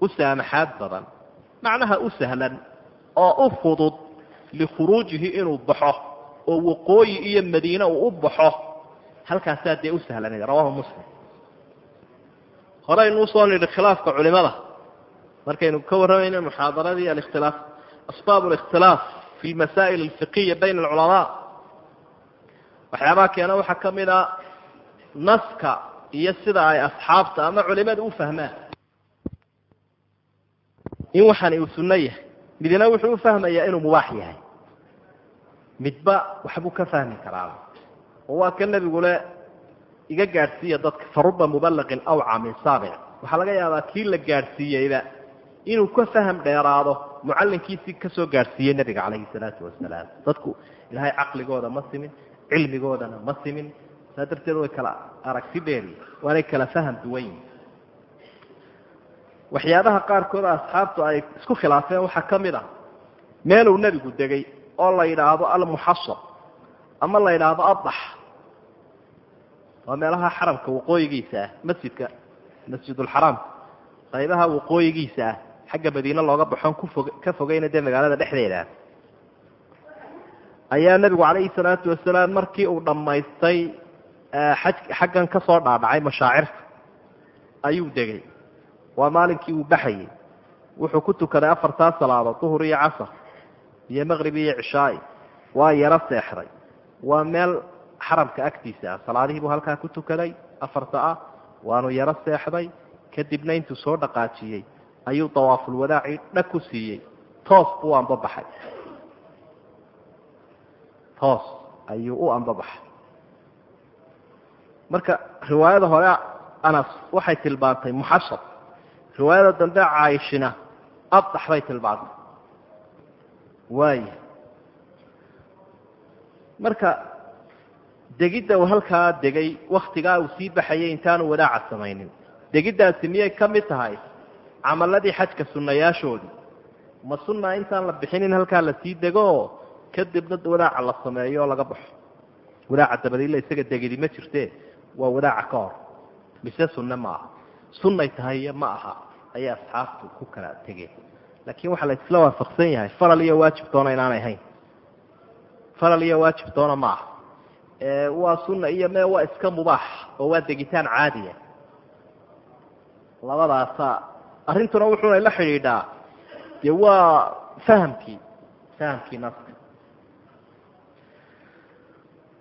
u saamaxaad badan. Macnaha u sahlan oo u fudud likhuruujihi inuu baxo oo waqooyi iyo madiine uu u baxo halkaasaa dee u sahlanayd rawahu muslim. Horeynu u soo nidhi khilaafka culimada. Markaynu ka warramayna muxaadaradii alikhtilaaf asbaab alikhtilaaf fi lmasaa'il alfiqiya bayna alculamaa. Waxyaabaha keena waxaa ka mid a naska iyo sida ay asxaabta ama culimadu u fahmaan. In waxaani uu sunno yahay midna wuxuu u fahmayaa inuu mubaax yahay. Midba waxbuu ka fahmi karaa oo waa ka nebigu le iga gaadhsiiya dadka faruba mubalaqin awca min saabic. Waxaa laga yaabaa kii la gaadhsiiyeyba inuu ka faham dheeraado mucallinkiisii ka soo gaadhsiiyey nebiga calayhi salaatu wasalaam. Dadku ilaahay caqligooda ma simin cilmigoodana ma simin. Saa darteed way kala aragti dheeri waanay kala faham duwan yihiin waxyaabaha qaarkood asxaabtu ay isku khilaafeen waxaa ka mid ah meeluu nebigu degay oo la yidhaahdo almuxasab ama la yidhaahdo adax waa meelaha xaramka waqooyigiisa ah masjidka masjidulxaraamka qaybaha waqooyigiisa ah xagga madiine looga baxoon kufog ka fogeyna dee magaalada dhexdeeda. Ayaa nebigu calayhi salaatu wasalaam markii uu dhammaystay xaj xaggan ka soo dhaadhacay mashaacirta. Ayuu degay. Waa maalinkii uu baxayey wuxuu ku tukaday afartaa salaadood duhur iyo casar iyo maqrib iyo cishaai waa yaro seexday waa meel xaramka agtiisa ah salaadihii buu halkaa ku tukaday afarta ah waanu yaro seexday kadibna intuu soo dhaqaajiyey ayuu dawaafulwadaaci dhag ku siiyey. Toos buu ambabaxay toos ayuu u ambabaxay marka riwaayada hore anas waxay tilmaantay muxasab. Riwaayada dambe caaishina abdax bay tilmaantay. Waaya marka degidda uu halkaa degay waktigaa uu sii baxayay intaanu wadaaca samaynin. Degiddaasi miyay ka mid tahay? Camaladii xajka sunnayaashoodii ma sunna intaan la bixin in halkaa la sii dego? Oo kadibna wadaaca la sameeyo oo laga baxo. Wadaaca dabadiila isaga degidi ma jirte waa wadaaca ka hor. Mise sunne ma aha. Sunnay tahay ma aha. Ayay asxaabtu ku kala tegeen. Laakiin waxaa la waafaqsan yahay faral iyo waajib toona inaanay ahayn faral iyo waajib toona ma aha waa sunna iyo me waa iska mubaax oo waa degitaan caadiya labadaasa arrintuna wuxuuna la xidhiidhaa. Dee waa fahamkii fahamkii naska.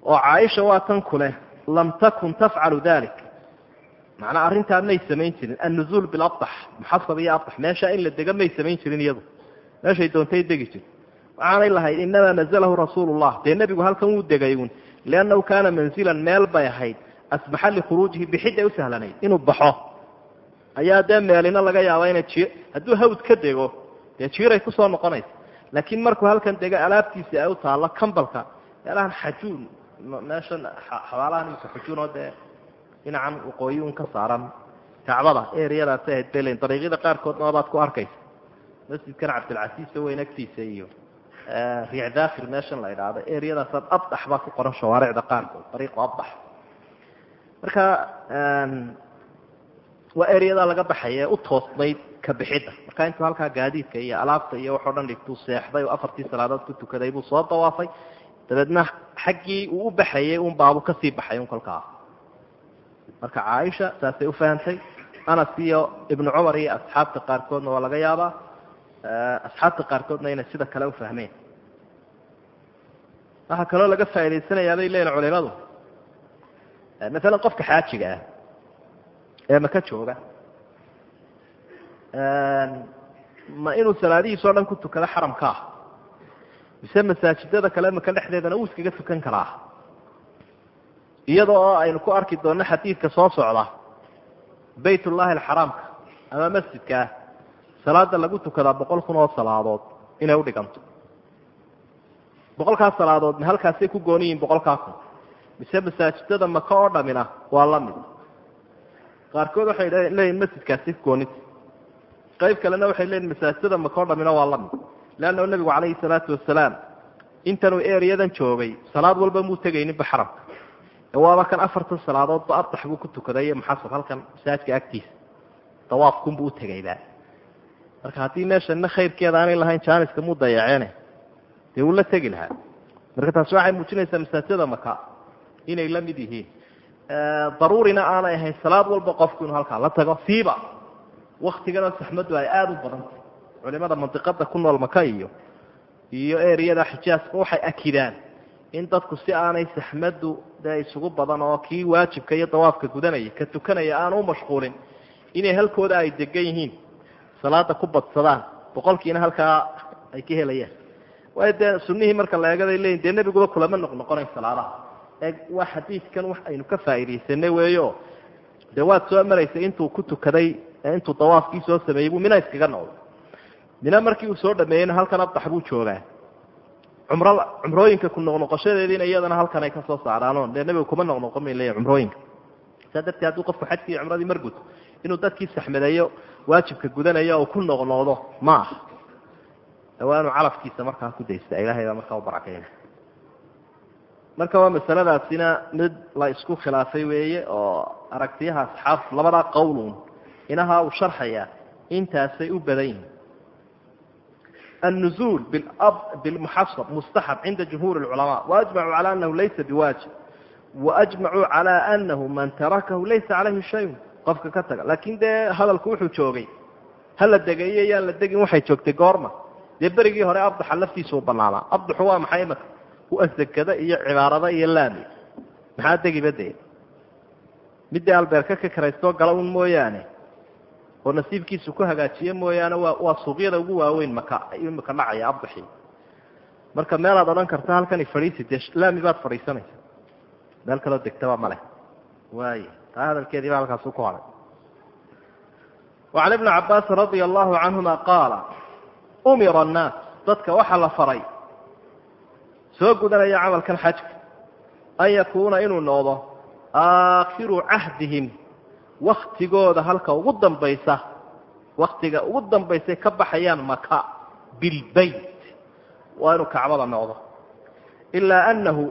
Oo caaisha waa tan ku lam takun tafcalu dalik. Macnaa arrintaa may samayn jirin. Annuzuul bilabdax. Muxasab iyo abdax. Meesha in la dega may samayn jirin iyadu. Meeshay doontay degi jir waxaanay lahayd inamaa nazalahu rasuulu llah dee nebigu halkan wuu degay un liannahu kaana manzilan meel bay ahayd asbaxa likhuruujihi bixidday u sahlanayd inuu baxo ayaa dee meelina laga yaaba inay ji hadduu hawd ka dego dee jiiray ku soo noqonaysa laakiin markuu halkan dego alaabtiisi ay u taallo cambalka meelahan xajuun meeshan xabaalahan imika xujuun oo dee dhinacan waqooyi un ka saaran kacbada eriyadaasi ahayd belen dariiqyada qaarkoodna wabaad ku arkaysa masjidkan cabdilcasiis oo weyn agtiisa iyo riic dakhil meeshan la idhaahdo eriyadaasaad abdax baa ku qoran shawaaricda qaarkood dariiqu abdax. Marka waa ereyadaa laga baxaya u toosnayd ka bixidda. Marka intuu halkaa gaadiidka iyo alaabta iyo waxoo dhan dhigtuu seexday oo afartii salaadood ku tukaday buu soo dawaafay dabeedna xaggii uu u baxayay un baabu ka sii baxay un kolkaa. Marka caaisha saasay ufahantay anas iyo ibnu cumar iyo asxaabta qaarkoodna waa laga yaabaa asxaabta qaarkoodna inay sida kale ufahmeen waxaa kaloo laga faa'idaysanayaa bay leeyihiin culimadu maalan qofka xaajiga ah ee maka jooga. Ma inuu salaadihiis o dhan ku tukado xaramka ah. Mise masaajidada kale maka dhexdeedana uu iskaga tukan karaa? Iyada oo aynu ku arki doonno xadiidka soo socda bayt ullahi alxaraamka ama masjidka ah salaada lagu tukadaa boqol kun oo salaadood inay udhiganto boqolkaas salaadood ma halkaasay ku gooni yihiin boqolkaa kun. Mise masaajidada maka oo dhamina waa la mid. Qaarkood waxay leeyihiin masjidkaasi goonita qayb kalena waxay leeyihiin masaajidada maka o dhamina waa la mid. Leanna nebigu calayhi salaatu wasalaam intanuu ereyadan joogay salaad walba muu tegayninba xaramka. Waaba kan afartan salaadoodba abdax buu ku tukaday iyo muxasab halkan masaajidka agtiisa. Dawaafkunbuu utegayba marka haddii meeshana khayrkeeda aanay lahayn jaaniska muu dayaceene dee wuu la tegi lahaa. Marka taasi waxay muujinaysaa masaajidada maka inay la mid yihiin. Daruurina aanay ahayn salaad walba qofku inuu halkaa la tago siiba waktigana saxmaddu ay aada u badantay culimada mandiqada ku nool maka iyo iyo ereyada xijaaska waxay akidaan in dadku si aanay saxmaddu dee isugu badan oo kii waajibka iyo dawaafka gudanaya ka tukanaya aan u mashquulin inay halkooda ay degan yihiin salaada ku badsadaan boqolkiina halkaa ay ka helayaan waayo dee sunihii marka la eegaday leeyiin dee nebiguba kulama noqnoqonayn salaadaha. Waa xadiidkan wax aynu ka faa'iidaysanay weeyo. Dee waad soo maraysay intuu ku tukaday intuu dawaafkii soo sameeyey buu mina iskaga noqday. Mina markii uu soo dhameeyeyna halkan abdax buu joogaa. Cumro cumrooyinka ku noqnoqoshadeediina iyadana halkan ay ka soo saaraano dee nebiga kuma noqnoqon bay leeyahy cumrooyinka. Saa darteed hadduu qofku xajkii cumradii mar guto inuu dadkii saxmadeeyo waajibka gudanayo oo ku noqnoqdo ma dhawaanu calafkiisa markaa ku daysta ilaahay baa markaa u barakayna marka waa masaladaasina mid la isku khilaafay weeye oo aragtiyaha asxaabtu labadaa qowlun inahaa uu sharxaya intaasay u badan yihiin annuzuul bilmuxasab mustaxab cinda jumhuur اlculamaa waajmacuu cala anahu laysa biwaajib. Waajmacuu cala anahu man tarakahu laysa calayhi shayun. Qofka ka taga. Laakiin dee hadalku wuxuu joogay. Ha la degeeyo yaan la degin waxay joogtay goorma dee berigii hore abdaxa laftiisuu banaanaa abdaxu waa maxay imaka kuwa sekada iyo cibaarada iyo laami. Maxaa degiba dee? Midda albeerka ka karaystoo gala un mooyaane. Oo nasiibkiisu ku hagaajiye mooyaane waa waa suuqyada ugu waaweyn maka ayuu dhacaya abdaxii marka meelaad odhan karta halkan ifadhiisi dee laami baad fadhiisanaysa meel kaloo degtaba maleh waay taa hadalkeedii baa halkaasu ku hadhay. Wacan ibni cabaasin radia allaahu canhuma qaala umira annaas dadka waxaa la faray. Soo gudanaya camalkan xajka. An yakuuna inuu noqdo aakhiru cahdihim wakhtigooda halka ugu dambaysa. Wakhtiga ugu dambaysay ka baxayaan maka bilbayt waa inuu kacbada noqdo. Ilaa annahu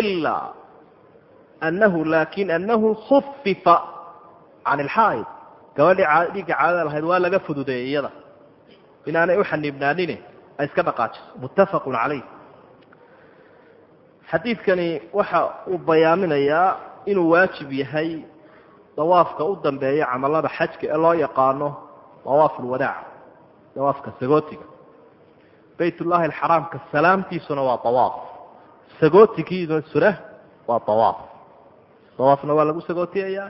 ilaa annahu laakiin annahu khufifa can ilxaa'id gabadhii dhiigga caadada lahayd waa laga fududeeyey iyada inaanay uxaniibnaanine ay iska dhaqaajiso muttafaqun calayh. Xadiidkani waxa uu bayaaminayaa inuu waajib yahay dawaafka u dambeeya camalada xajka ee loo yaqaano dawaaf ulwadaac dawaafka sagootiga. Baytullaahi alxaraamka salaamtiisuna waa dawaaf. Sagootigiisuna waa dawaaf. Dawaafna waa lagu sagootiyayaa.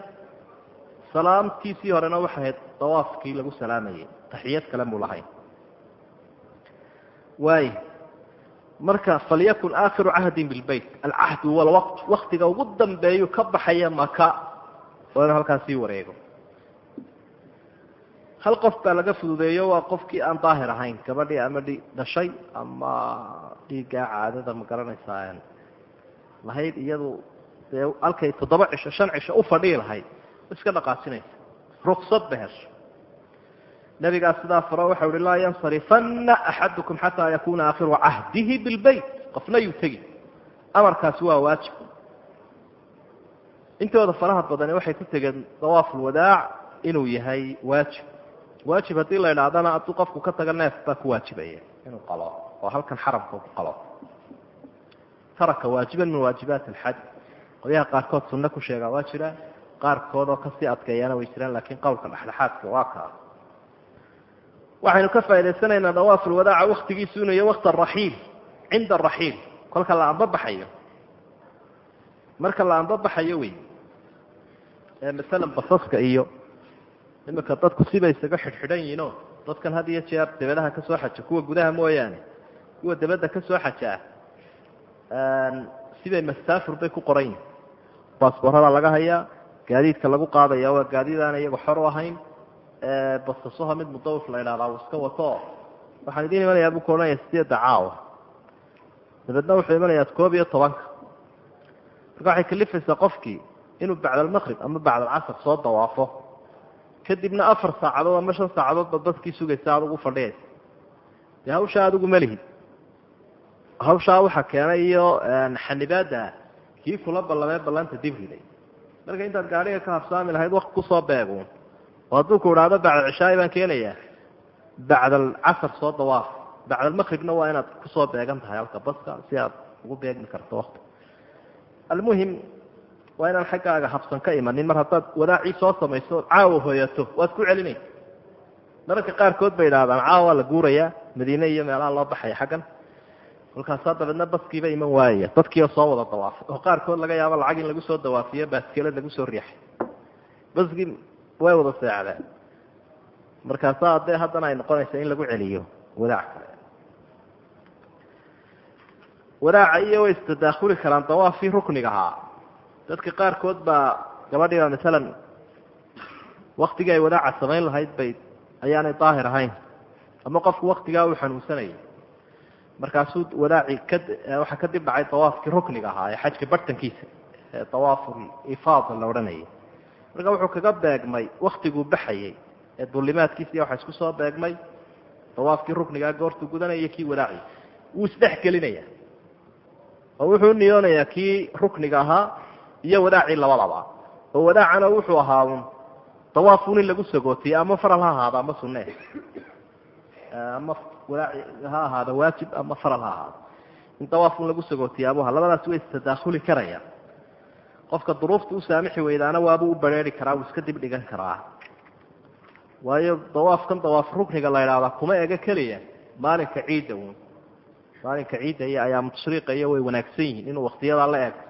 Salaamtiisii horena waxay ahayd dawaafkii lagu salaamayay taxiyad kale muu lahayn waay marka falyakun aakhiru cahdin bilbayt alcahdu walwaqt waktiga ugu dambeeyu ka baxaya maka waa inuu sii wareego. Hal qof baa laga fududeeyo waa qofkii aan daahir ahayn. Gabadhii ama dhashay ama dhiiggaa caadada ma garanaysaa lahayd iyadu dee halkay toddoba cisho shan cisho u fadhii lahayd. Iska dhaqaajinaysa. Ruksad ba hesho nabigaa sidaa faro waxa uhi laa yansarifana axadukum xataa yakuna aakhiru cahdihi bilbayt. Qofna yuu tegi. Amarkaasi waa waajib. Intooda faraha badani waxay ku tegeen dawaaf ulwadaac inuu yahay waajib. Waajib haddii la idhaahdana hadduu qofku ka tago neef baa ku waajibaya inuu qalo oo halkan xaramka ku qalo. Taraka waajiban min waajibaati alxaj. Qolyaha qaarkood sunno ku sheegaa waa jira. Qaarkood oo ka sii adkeeyaana way jiraan laakiin qowlka dhexdhexaadka waa kaa waxaynu ka faa'idaysanaynaa dawaaf ulwadaaca waktigiisu inuu yahay waqt araxiil cinda araxiil kolka la ambabaxayo marka la ambabaxayo wey ee masalan basaska iyo iminka dadku sibay isaga xidhxidhan yihiinoo dadkan had iyo jeer dabadaha ka soo xaja kuwa gudaha mooyaane kuwa dabadda ka soo xajaa sibay mastaafur bay ku qoran yihiin baasboorada laga hayaa gaadiidka lagu qaadaya waa gaadiid aan iyagu xor u ahayn basasaha mid mudawif la idhahdaa uu iska wato. Waxaan idiin imanayaa buu odhanaya sideedda caawa. Dabeedna wuxuu imanayaa koob iyo tobanka. Marka waxay kalifaysaa qofkii inuu bacda almaqrib ama bacda alcasr soo dawaafo. Kadibna afar saacadood ama shan saacadood baad dadkii sugaysa aad ugu fadhiyaysa dee hawshaa adigu melihin hawshaa waxaa keenay iyo xanibaadda kii kula ballamee ballanta dib riday. Marka intaad gaadhiga ka habsaami lahayd waqti ku soo beeguun oo hadduu ku idhaahdo bacda cishaai baan keenayaa bacda alcasr soo dawaaf. Bacda almaqribna waa inaad ku soo beegan tahay halka baska si aad ugu beegmi karto wakti almuhim waa inaan xaggaaga habsan ka imanin. Mar haddaad wadaacii soo samayso caawa hooyato waad ku celinaysa mararka qaarkood bay idhahdaan caawa waa la guurayaa madiine iyo meelaha loo baxaya xaggan. Kolkaasaa dabeedna baskiiba iman waayaya dadkiioo soo wada dawaafay. Oo qaarkood laga yaabo lacag in lagu soo dawaafiyo baaskelad lagu soo riixay. Baskii way wada seexdeen. Markaasaa dee haddana ay noqonaysa in lagu celiyo wadaac kale. Wadaaca iyo way istadaakhuli karaan dawaafii rukniga ahaa. Dadka qaarkood baa gabadhiiba masalan waktigii ay wadaaca samayn lahayd bay ayaanay daahir ahayn. Ama qofku waktigaa uu xanuunsanayay. Markaasuu wadaaci ka waxaa kadib dhacay dawaafkii rukniga ahaa ee xajka bartankiisa ee dawaaful ifaada la odhanayay marka wuxuu kaga beegmay waktiguu baxayay ee dullimaadkiisiiya waxaa isku soo beegmay dawaafkii ruknigaa goortuu gudanaya kii wadaaci wuu isdhex oo wuxuu niyoonayaa kii rukniga ahaa iyo wadaacii labadaba. Oo wadaacana wuxuu ahaa un dawaafun in lagu sagootiye ama faral ha ahaado ama sunne. Ama wadaaci ha ahaado waajib ama faral ha ahaado. In dawaafun lagu sagootiye abuha labadaas way istadaakhuli karayaan qofka duruufta u saamixi weydaana waabuu u bareeri karaa wuu iska dib dhigan karaa. Waayo dawaafkan dawaaf rukniga la idhaahdaa kuma ega keliya. Maalinka ciidda uun. Maalinka ciidda iyo ayaamu tashriiqa iyo way wanaagsan yihiin inuu waktiyadaa la eego.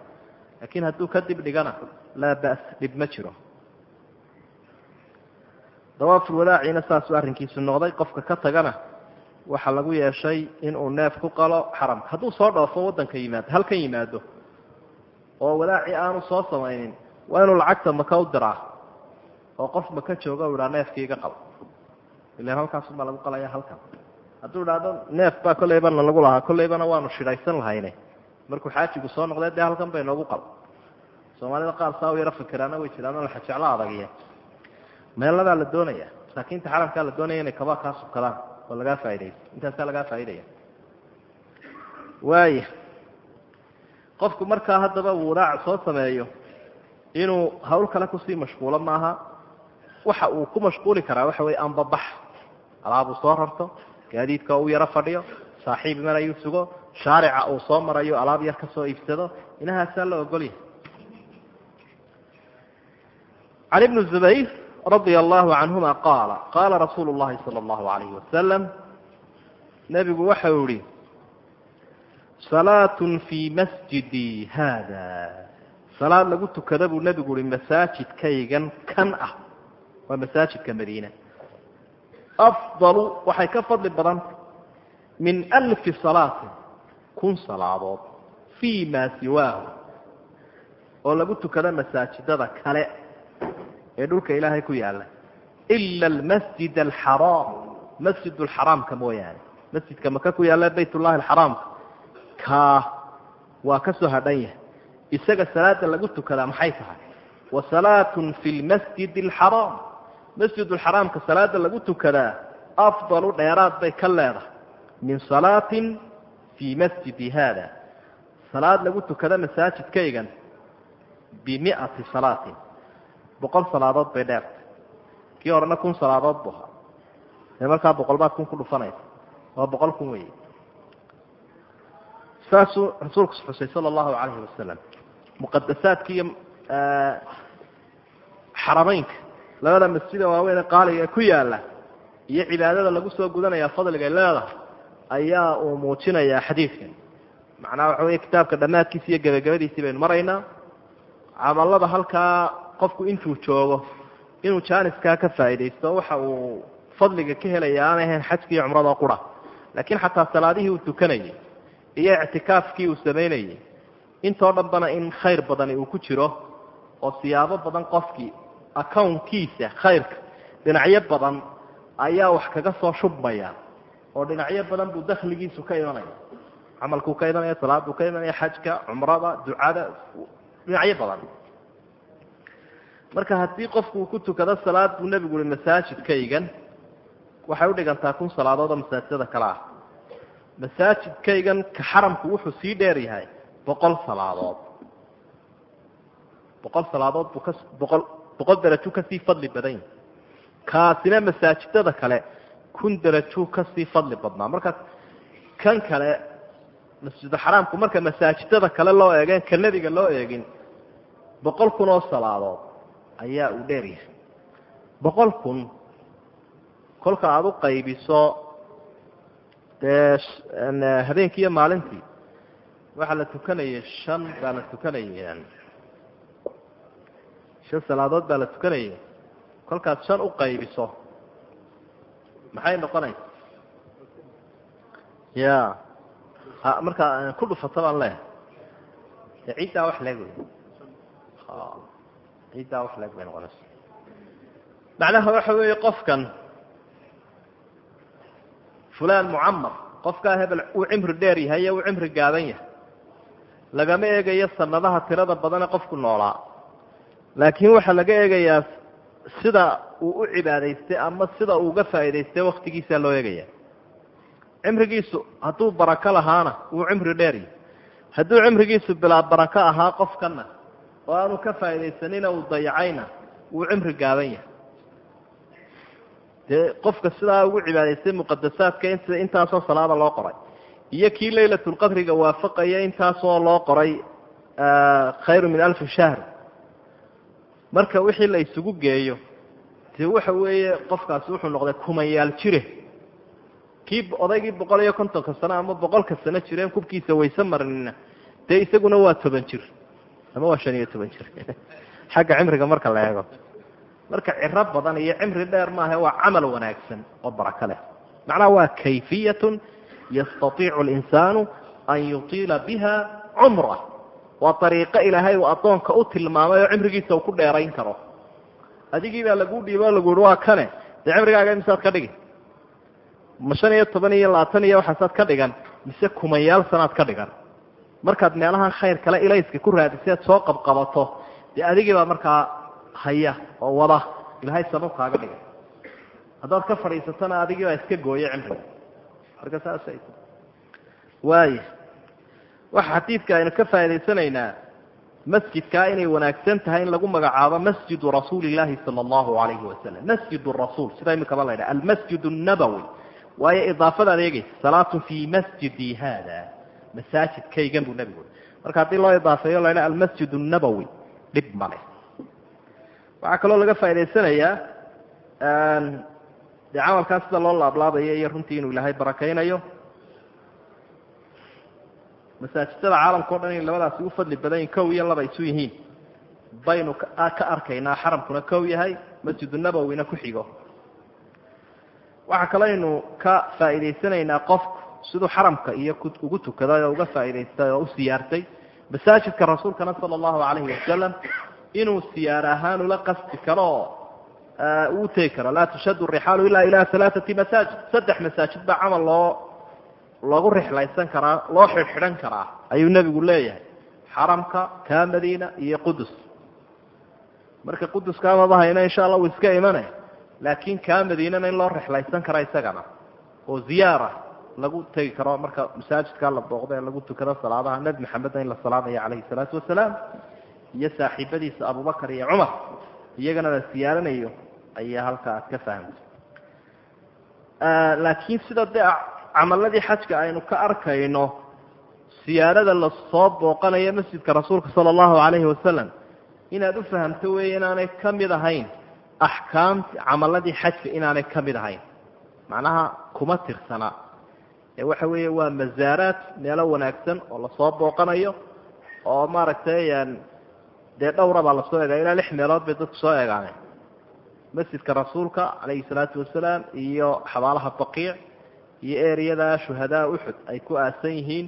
Laakiin hadduu ka dib dhigana laa ba'as dhib ma jiro. Dawaaful wadaaciina saasuu arrinkiisu noqday qofka ka tagana waxaa lagu yeeshay inuu neef ku qalo xaramka hadduu soo dhoofo waddanka yimaado halkan yimaado oo wadaaci aanu soo samaynin waa inuu lacagta maka u diraa oo qof maka jooga u idhaa neefkii iga qabo. Ilan halkaasumaa lagu qalaya halkan. Hadduu idhaahdo neef baa kolleybana lagu lahaa kolleybana waanu shidhaysan lahayne. Markuu xaajigu soo noqdee dee halkan bay noogu qabo. Soomaalida qaar saa u yaro fikiraana way jiraan oo laxajeclo adagiya meeladaa la doonaya masaakiinta xaramkaa la doonaya inay kabaa kaa subkadaan oo lagaa faa'idaysa intaasaa lagaa faa'idaya waaya qofku markaa haddaba uu soo sameeyo inuu hawl kale ku sii mashquulo maaha waxa uu ku mashquuli karaa waxa weye ambabax alaabuu soo rarto gaadiidka uu yaro fadhiyo saaxiib marayuu sugo shaarica uu soo marayo alaab yar ka soo iibsado inahaasaa la ogolyahay can ibni zubayr radia allahu canhuma qaala qaala rasuulu llahi sala allahu alayhi wasalam nebigu waxau yihi salaatun fii masjidii haada. Salaad lagu tukada buu nebigu uhi masaajidkaygan kan ah. Waa masaajidka madiina. Afdalu waxay ka fadli badanta min alfi salaatin kun salaadood fii maa siwaahu oo lagu tukado masaajidada kale ee dhulka ilaahay ku yaalla ila almasjid alxaraam masjid lxaraamka mooyaane. Masjidka maka ku yaalla bayt ullahi alxaraamka kaa waa ka soo hadhan yahay. Isaga salaada lagu tukadaa maxay tahay? Wa salaatun fi lmasjid alxaraam masjid lxaraamka salaada lagu tukadaa afdalu dheeraad bay ka leedahay. Min salaatin fii masjidi haada. Salaad lagu tukada masaajidkaygan bimiati salaatin. Boqol salaadood bay dheertay. Kii horena kun salaadood bu ahaa. Ee markaa boqol baad kun ku dhufanaysa waa boqol kun wey saasuu rasuulku xusay sala allahu calayhi wasalam muqadasaadka iyo xarameynka labada masjida waaweyn qaaliga ku yaalla iyo cibaadada lagu soo gudanaya fadliga ay leedahay ayaa uu muujinayaa xadiidkan macnaha waxa wey kitaabka dhammaadkiisi iyo gebagabadiisii baynu maraynaa camalada halkaa qofku intuu joogo inuu jaaniskaa ka faa'iidaysto waxa uu fadliga ka helaya aanay ahayn xajki iyo cumrada qura laakiin xataa salaadihii uu tukanayay iyo ictikaafkii uu samaynayay intoo dhanbana in khayr badani uu ku jiro oo siyaabo badan qofkii accownkiisa khayrka dhinacyo badan ayaa wax kaga soo shubmaya oo dhinacyo badan buu dakhligiisu ka imanaya. Camalkuu ka imanaya salaaduu ka imanaya xajka cumrada ducada dhinacyo badan. Marka haddii qofku uu ku tukado salaad buu nebigu uhi masaajidkaygan waxay udhigantaa kun salaadood oo masaajidada kale ah masaajidkaygan ka xaramku wuxuu sii dheer yahay boqol salaadood. Boqol salaadood buu ka boqol boqol darajuu ka sii fadli badan yahay. Kaasina masaajidada kale kun darajuu ka sii fadli badnaa. Marka kan kale masjidu xaraamku marka masaajidada kale loo eegeen ka nebiga loo eegin boqol kun oo salaadood ayaa uu dheer yahay. Boqol kun kolka aada u qaybiso dee habeenkii iyo maalintii. Waxaa la tukanayay shan baa la tukanayay. Shan salaadood baa la tukanayay. Kolkaad shan u qaybiso maxay noqonaysa ya marka ku dhufata baan leehay de ciiddaa wax leeg wey ciiddaa wax leeg bay noqonaysa. Macnaha waxa weeye qofkan fulan mucamar qofkaa hebel uu cimri dheer yahay iyo uu cimri gaaban yahay. Lagama eegayo sanadaha tirada badane qofku noolaa. Laakiin waxaa laga eegayaa sida uu u cibaadaystay ama sida uu uga faa'idaystay waktigiisaa loo eegaya cimrigiisu hadduu barako lahaana wuu cimri dheeryahy hadduu cimrigiisu bilaa barako ahaa qofkana oo aanu ka faa'iidaysanina uu dayacayna wuu cimri gaaban yahay dee qofka sidaa ugu cibaadaystay muqadasaadka intaasoo salaada loo qoray. Iyo kii laylatulqadriga waafaqaya intaasoo loo qoray khayru min alfi shahr. Marka wixii la isugu geeyo dee waxa weeye qofkaasi wuxuu noqday kumayaal jire. Kii odaygii boqol iyo kontonka sano ama boqolka sano jireen kubkiisa wayse marinina dee isaguna waa toban jir. Ama waa shan iyo toban jir. Xagga cimriga marka la eego marka ciro badan iyo cimri dheer maaha waa camal wanaagsan oo barako leh. Macnaha waa kayfiyatun yastaiicu linsaanu an yutiila biha cumra. Waa ariiqo ilaahay uu addoonka u tilmaamay oo cimrigiisa uu ku dheerayn karo. Adigii baa lagu dhiibo o lagu yihi waa kane dee cimrigaaga misaad ka dhigi ma shan iyo toban iyo labaatan iyo waxaasaad ka dhigan mise kumayaal sanaad ka dhigan? Markaad meelahan khayr kale ilayska ku raadiseed soo qabqabato dee adigii baa markaa haya oo wada. Ilahay sabab kaaga dhigay haddaad ka fadhiisatona adigii baa iska gooya cimriga marka saasay waaya waxa xadiidka aynu ka faa'idaysanaynaa masjidkaa inay wanaagsan tahay in lagu magacaabo masjidu rasuuli sala allahu alayhi wasalam masjid rasuul sida imikaba la ydhaha almasjid nabowi waayo idaafadaad eegeysa salaatun fii masjidi hada masaajidkaygan buu nebigu marka haddii loo idaafeeyo la ydhaha almasjid nabowi dhib male waxaa kaloo laga faa'idaysanayaa dee camalkaas sida loo laablaabayo iyo runtii inuu ilaahay barakaynayo. Masaajidada caalamka o dhan in labadaasi u fadli badan yihiin kow iyo laba isu yihiin. Baynu ka arkaynaa xaramkuna kow yahay masjidu nabowina ku xigo. Waxaa kaleynu ka faa'idaysanaynaa qofku siduu xaramka iyo ugu tukaday uga faa'idaystay oo u siyaartay masaajidka rasuulkana sala allahu calayhi wasalam inuu siyaar ahaan ula qasdi karo oo uu tegi karo laa tushadu rixaalu ila ila alaaati masaajid. Saddex masaajid baa camal loo loogu rixlaysan karaa loo xidhxidhan karaa ayuu nebigu leeyahay. Xaramka kaa madiina iyo qudus. Marka quduska amaba hayno insha allah uu iska imane laakiin kaa madiinana in loo rixlaysan kara isagana oo ziyaara lagu tegi karo marka masaajidkaa la booqdo ee lagu tukado salaadaha nebi maxamedna in la salaamaya calayhi salaatu wasalaam iyo saaxiibadiisa abubakar iyo cumar iyagana la siyaaranayo ayaa halkaa aad ka fahamta laakiin sida dee camaladii xajka aynu ka arkayno siyaarada la soo booqanayo masjidka rasuulka sala allahu calayhi wasalam inaad u fahamto weeye inaanay ka mid ahayn axkaamti camaladii xajka inaanay ka mid ahayn. Macnaha kuma tirsana. Ee waxa weeye waa masaaraad meelo wanaagsan oo la soo booqanayo oo maaragtay dee dhowra baa la soo eegaya ilaa lix meelood bay dadku soo eegaaneen masjidka rasuulka calayhi salaatu wasalaam iyo xabaalaha baqiic iyo ereyada shuhadaa uxud ay ku aasan yihiin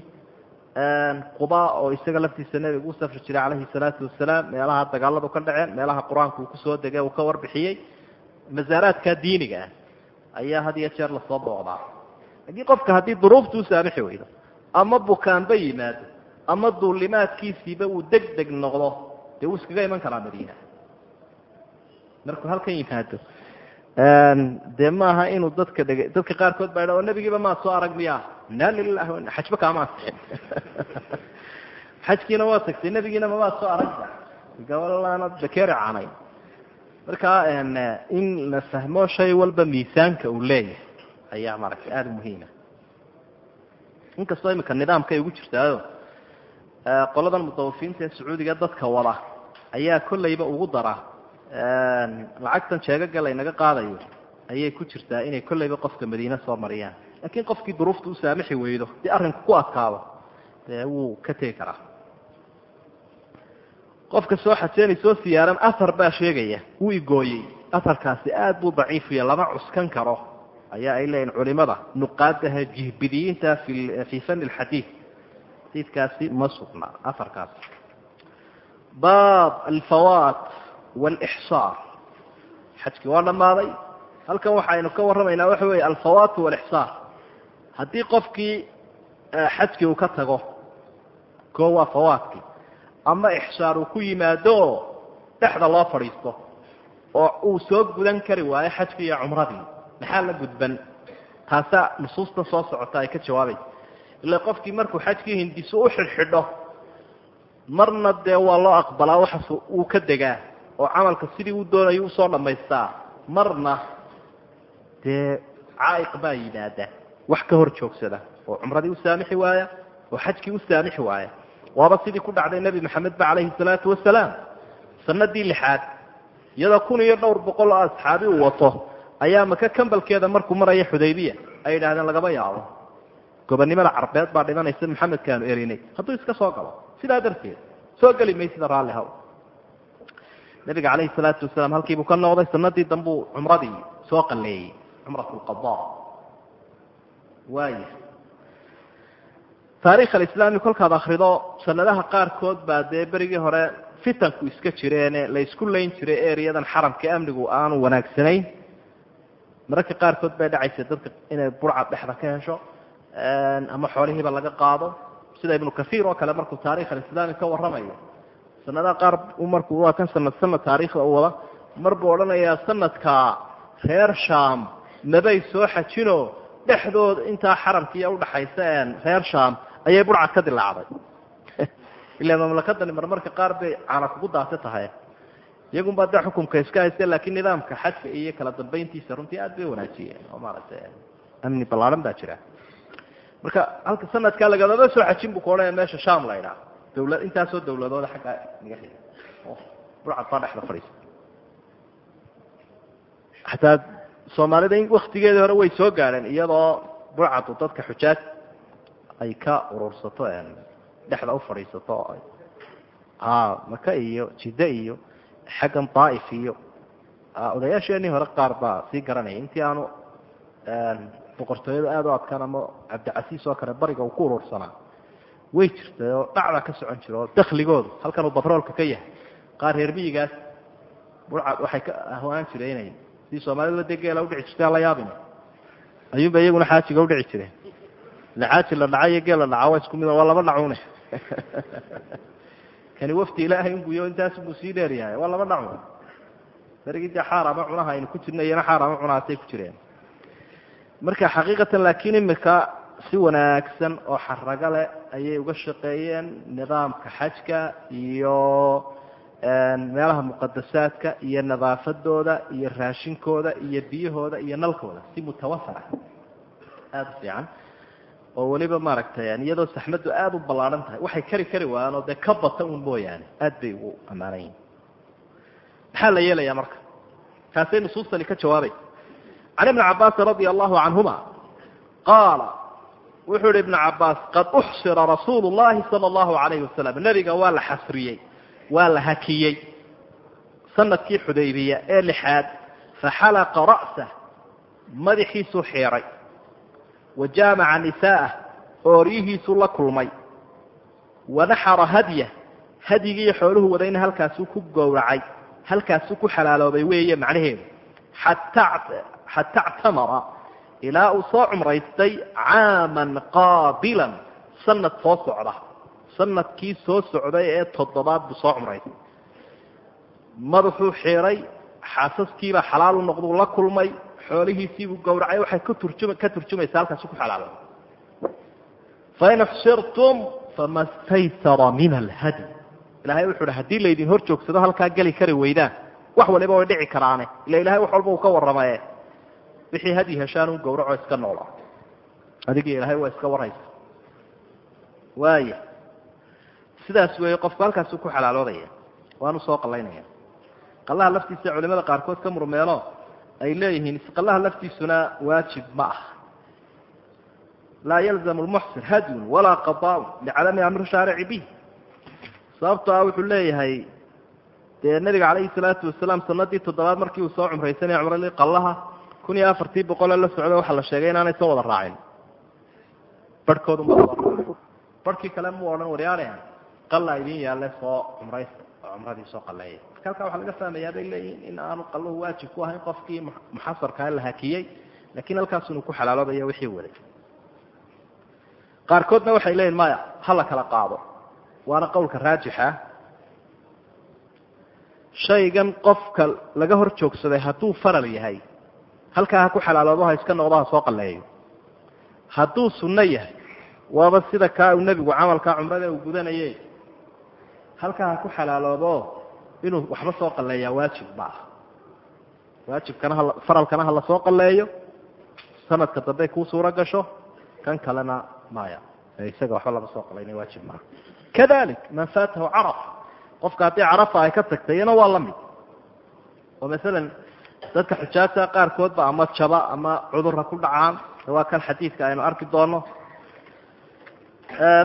quba oo isaga laftiisa nebigu u safri jiray calayhi salaatu wasalaam meelaha dagaaladu ka dhaceen meelaha qur'aanku uu ku soo degay uu ka warbixiyey masaaraadka diiniga ah ayaa had iyo jeer la soo booqdaa. Laakiin qofka haddii duruuftu u saamixi weydo ama bukaanba yimaado ama duulimaadkiisiiba uu deg deg noqdo dee wuu iskaga iman karaa madiina. Markuu halkan yimaado dee maaha inuu dadka dheg dadka qaarkood baa dha oo nebigiiba maad soo arag miya inaa lilah xajba kaama ansixin xajkiina waa tagtay nebigiina mamaad soo aragba gabalaanad bakeri canayn marka in la fahmo shay walba miisaanka uu leeyahay ayaa maaragtay aada muhiima. Inkastoo imika nidaamka ay ugu jirtaayo qoladan mutawafiinta ee sacuudiga dadka wada ayaa kollayba ugu dara. Lacagtan jeegaga laynaga qaadayo ayay ku jirtaa inay kollayba qofka madiine soo mariyaan. Laakiin qofkii duruufta u saamixi weydo dee arrinku ku adkaado dee wuu ka tegi karaa. Qofka soo xajeenay soo siyaaran ahar baa sheegaya wuu igooyey aharkaasi aada buu daciifiya lama cuskan karo. Ayaa ay leeyihiin culimada nuqaadaha jihbidiyiinta fii fani lxadiid xadiidkaasi ma sugna afarkaas baab alfawaat waalixsaar xajkii waa dhammaaday. Halkan waxaynu ka warramaynaa waxa weeye alfawaatu waalixsaar haddii qofkii xajkii uu ka tago koo waa fawaadkii ama ixsaar uu ku yimaado oo dhexda loo fadhiisto oo uu soo gudan kari waayo xajkii iyo cumradii maxaa la gudban? Taasaa nusuusta soo socota ay ka jawaabaysa ila qofkii markuu xajkii hindiso u xidhxidho marna dee waa loo aqbalaa waxaas uu ka degaa oo camalka sidii uu doonayo u soo dhammaystaa marna dee caa'iq baa yimaada wax ka hor joogsada oo cumradii u saamixi waaya oo xajkii u saamixi waaya waaba sidii ku dhacday nebi maxamed ba calayhi salaatu wasalaam. Sanadii lixaad iyadoo kun iyo dhowr boqol oo asxaabi uu wato ayaa maka kambalkeeda markuu maraya xudaybiya ay yidhahdeen lagama yaabo. Gobonnimada carbeed baa dhimanaysa maxamedkaanu erinay hadduu iska soo galo sidaa darteed soo geli maysida raalli haw nabiga calayhi salaatu wasalaam halkiibuu ka noqday sanadii dambuu cumradii soo qalleeyey cumrat lqada waaya taarikh alislaami kolkaad akrido sanadaha qaarkood baa dee berigii hore fitanku iska jireene la isku layn jiray ereyadan xaramka amnigu aanu wanaagsanayn. Mararka qaarkood bay dhacaysa dadka inay burca dhexda ka hesho ama xoolihiiba laga qaado sida ibnu kaiir oo kale markuu taarikh alislaami ka warramayo. Sanadaha qaar markuu waa kan sanad sanad taariikhda u wada mar buu odhanayaa sanadka reer sham mabay soo xajino dhexdooda intaa xaramkiiyo udhaxaysa reer sham ayay burcad ka dilaacday. Ila mamlakadani marmarka qaar bay caana kugu daata tahay. Iyagunbaa dee xukumka iska hayste laakiin nidaamka xajka iyo kala dambayntiisa runtii aad bay wanaajiyeen oo maaragtay amni ballaaran baa jira marka halka sanadkaa lagamaba soo xajin buu ku odhanaya meesha sham la ydhaha dawlad intaasoo dawladooda xaggaa naga xiga. Burcad baa dhexda fadhiisa xataa soomaalida in waktigeedii hore way soo gaadheen iyadoo burcadu dadka xujaaj ay ka urursato dhexda u fadhiisato maka iyo jidde iyo xaggan daaif iyo. Odayaasheenii hore qaar baa sii garanaya intii aanu boqortooyadu aada u adkaan ama cabdicasiis oo kale bariga uu ku urursanaa way jirtay oo dhacda ka socon jira oo dakligoodu halkan uu batroolka ka yahay. Qaar reer miyigaas waxay ka ahwaan jireen inay sidii soomaalida de geela udhici jirtay ala yaabin ayuunba iyaguna xaajiga udhici jireen. Xaaji la dhaca iyo geel la dhaca waa isku mid waa laba dhacune. Kani wafti ilaahay unbuyo intaas buu sii dheeryahay waa laba dhacun. Berigii dee xaarama cunaha aynu ku jirna iyana xaarama cunahaasay ku jireen marka xaqiiqatan laakiin imika si wanaagsan oo xarago leh ayay uga shaqeeyeen nidaamka xajka iyo meelaha muqadasaadka iyo nadaafadooda iyo raashinkooda iyo biyahooda iyo nalkooda si mutawafara aada u fiican. Oo weliba maaragtay iyadoo saxmaddu aada u ballaaran tahay waxay kari kari waayaan oo dee ka bata un mooyaane aada bay ugu ammaanan yihiin maxaa la yeelayaa marka? Kaasay nusuustani ka jawaabay can ibni cabaasin radia allahu canhuma qaala wuxuu yihi ibnu cabaas qad uxsira rasuulu llahi sala allahu alayhi wasalam nebiga waa la xasriyey waa la hakiyey sannadkii xudaybiya ee lixaad faxalaqa ra'sah madaxiisuu xiiray wa jaamaca nisaa'ah ooryihiisuu la kulmay wanaxara hadyah hadyigii xooluhu wadayna halkaasuu ku gowracay halkaasuu xata ctamara ilaa uu soo cumraystay caaman qaabilan sanad soo socda sannadkii soo socday ee toddobaad buu soo cumraystay madaxuu xiiray xaasaskiibaa xalaal u noqduu la kulmay xoolihiisiibuu gowracay waxay ka turjumaysaa halkaasi ku xalaalo fain uxsirtum fama staysara min alhadi ilahay wuxu uhi haddii laydin hor joogsado halkaa geli kari weydaan wax waliba way dhici karaane ila ilahay wax walba uu ka warramaye wixii hadyi heshaan un gowraco iska noola adigii ilahay waa iska warhaysa waaya sidaas weeye qofku halkaasuu ku xalaaloodaya waanu soo qallaynaya qallaha laftiisa culimada qaarkood ka murmeelo ay leeyihiin qallaha laftiisuna waajib ma ah. Laa yalzamu lmuxsin hadyun walaa qadaaun licadami amri shaarici bih sababto ah wuxuu leeyahay dee nabiga calayhi salaatu wasalaam sanadii toddobaad markii uu soo cumraysanaya cumradii qallaha kun iyo afartii boqole la socda waxaa la sheegay inaanay soo wada raacin. Barhkoodunba soo raacay barhkii kale mu odhan waryaaleha qalla idin yaalle soo cumraysta oo cumradii soo qalleeya marka halkaa waxaa laga fahmayaa bay leeyihiin in aanu qalluhu waajib ku ahayn qofkii muxasarkaa la hakiyey lakiin halkaas ku xalaaloobayo wixii waday. Qaarkoodna waxay leeyihiin maya ha la kala qaado. Waana qowlka raajixa. Shaygan qofka laga hor joogsaday hadduu faral yahay halkaa ha ku xalaaloobo ha iska noqdo ha soo qalleeyo. Hadduu sunno yahay waaba sida kaa uu nebigu camalkaa cumrada uu gudanaye halkaa ha ku xalaaloobo inuu waxba soo qalleeyaa waajib ma ah. Waajibkana faralkana ha la soo qalleeyo. Sanadka dambe kuu suuro gasho kan kalena maya isaga waxba lama soo qalayna waajib maaha kadalik man faatahu carafa. Qofka haddii carafa ay ka tagtay iyana waa la mid. Oo masalan dadka xujaata qaarkoodba ama jaba ama cudurra ku dhacaan. Waa kan xadiidka aynu arki doono.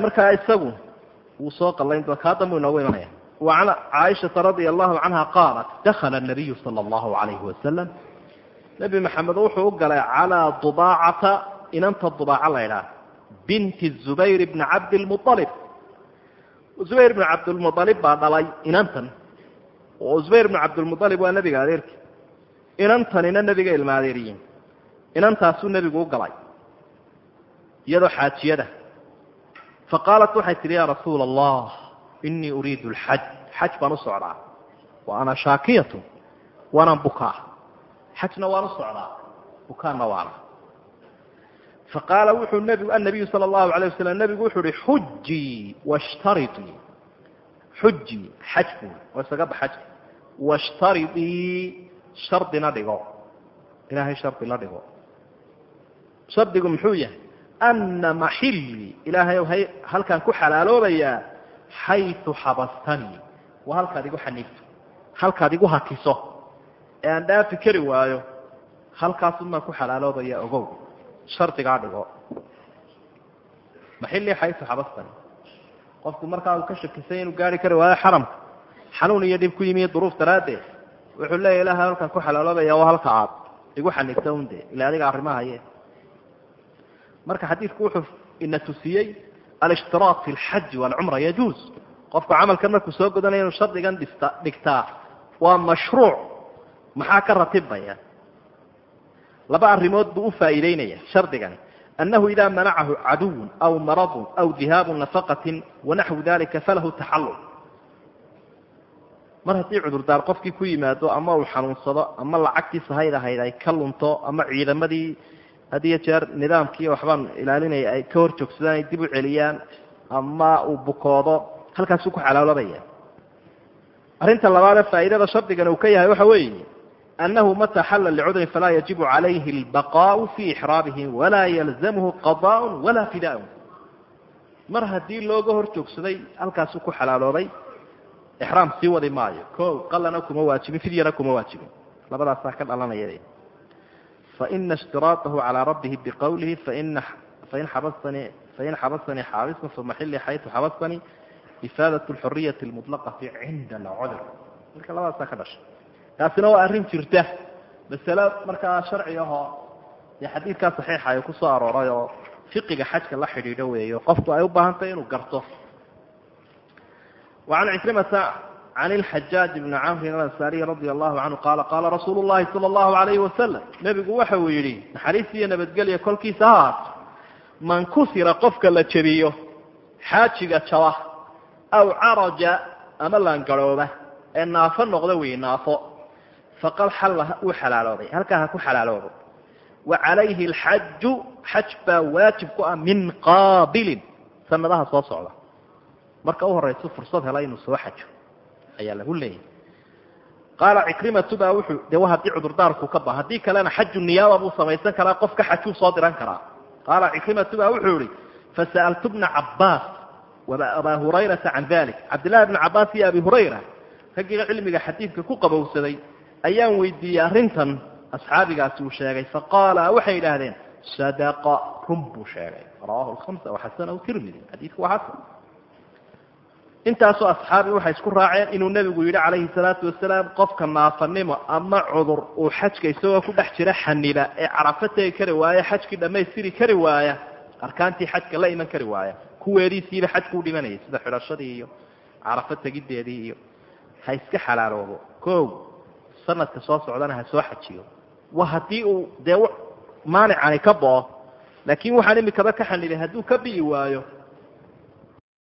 Markaa isagu wuu soo qallayn doona haddamuu inoogu imanaya. Waan caaishata radia allahu canha qaalat dakala nabiyu sala allahu alayhi wasalam nebi maxamed wuxuu u galay calaa dubaacata inanta dubaaca la ydhaah binti zubayr bni cabdilmualib zubayr bni cabdilmualib baa dhalay inantan. Oo zubayr bni cabdilmualib waa nebiga adeerki inantanina nebiga ilmaadeeriyiin inantaasuu nebigu u galay. Iyadoo xaajiyada. Fa qaalat waxay tidhi yaa rasuula allah inii uriidu lxaj xaj baan u socdaa. Wa ana shaakiyatun waanaan bukaa. Xajna waan u socdaa bukaanna waana. Fa qaala wuxuu nbigu annabiyu sala allahu alayh wasalam nebigu wuxuu uhi xujii washtariii xujii xaj buui waa isaga baxaj washtaridii shardina dhigo. Ilaahay shardi la dhigo. Shardigu muxuu yahay? Ana maxilii ilaahay hay halkaan ku xalaaloobayaa xayu xabastanii waa halkaad igu xaniifto halkaad igu hakiso ee aan dhaafi kari waayo halkaasumaan ku xalaaloobaya ogow. Shardigaa dhigo. Maxilii xayu xabastanii qofku markaa uu ka shakisay inuu gaari kari waayo xaramka xanuun iyo dhib ku yimi duruuf daraaddeed wuxuu leeya ilahay halkaan ku xalaaloobaya waa halka aad igu xaniifto un de ila adiga arrimahaye marka xadiidku wuxuu ina tusiyey alishtiraaط fi اlxaji wاlcumra yajuuz qofku camalkan markuu soo godanaya inuu shardigan dhista dhigtaa waa mashruuc maxaa ka ratibmaya laba arrimood buu u faa'iideynaya shardigani annahu ida manacahu caduw aw maradu aw dihaabu nafaqati wanaxwu dalika falahu taxallul mar haddii cudurdaar qofkii ku yimaado ama uu xanuunsado ama lacagtii sahayd ahayd ay ka lunto ama ciidamadii had iyo jeer nidaamkii waxbaan ilaalinaya ay ka hor joogsadaan ay dib u celiyaan ama uu bukoodo halkaasuu ku xalaaloobaya arrinta labaadee faa'iidada shardigan uu ka yahay waxa weeye annahu mata xalla licudrin falaa yajibu calayhi albaqaau fii ixraabihi walaa yalzamhu qadaaءun walaa fidaaun. Mar haddii looga hor joogsaday halkaasuu ku xalaaloobay ixraam sii wadi maayo. Koow qalana kuma waajibin fidyana kuma waajibin. Labadaasaa ka dhalanaya faina ishtiraaahu calaa rabbihi biqowlihi fain xabasanii fain xabasanii xaabisun fa maxilii xayu xabasanii ifaadat alxuriyati almutlaqati cindana cudur marka labadaasaa ka dhashay. Taasina waa arrin jirta. Masalo markaa sharci ahoo dee xadiidkaa saxiixa ay ku soo arooray oo fiqiga xajka la xidhiidho weeyo qofku ay u baahan tahay inuu garto. وعن عكرمة عن الحجاج بن عمرو الأنصاري رضي الله عنه قال قال رsuuل اللhi صلى الله عليه وسلم نبgu waxa uu yihi نaxariis iyo nabadgelya kolkiisa haat man kusira qofka la jebiyo xaajiga jaba aw caraja ama laangarhooba ee naafo noqda wey naafo faqad xalla uu xalaaloobay halkaa ha ku xalaaloobo وaعalayhi الxaju xaj baa waajib ku ah min qaabilin sanadaha soo socda marka u horayso fursad hela inuu soo xajo ayaa lagu leeyahy qaala cikrimatu baa wuxuu de haddii cudurdaarku ka ba haddii kalena xaju niyaaba buu samaysan karaa qofka xajuu soo diran karaa. Qaala cikrimatu baa wuxuu ihi fasa'altu bna cabaas abaa hurayrata can dalik cabdillahi bna cabaas iyo abi hurayra raggii cilmiga xadiidka ku qabowsaday ayaan weydiiyey arrintan asxaabigaasi uu sheegay. Faqaala waxay yidhaahdeen sadaqa run buu sheegay. Rawahu lhamsa waxasanahu tirmidi xadiidku waa xasan intaasoo asxaabi waxay isku raaceen inuu nebigu yidhi calayhi salaatu wasalaam qofka naafanimo ama cudur uu xajka isagoo ku dhex jira xaniba ee carafo tegi kari waaya xajkii dhammaystiri kari waaya arkaantii xajka la iman kari waaya kuweediisiiba xajku u dhimanayay sida xidhashadii iyo carafo tegideedii iyo ha iska xalaaloobo. Ko sanadka soo socdana ha soo xajiyo. Wa haddii uu dee maanicani ka bao laakiin waxaan imikaba ka xanibay hadduu ka bi'i waayo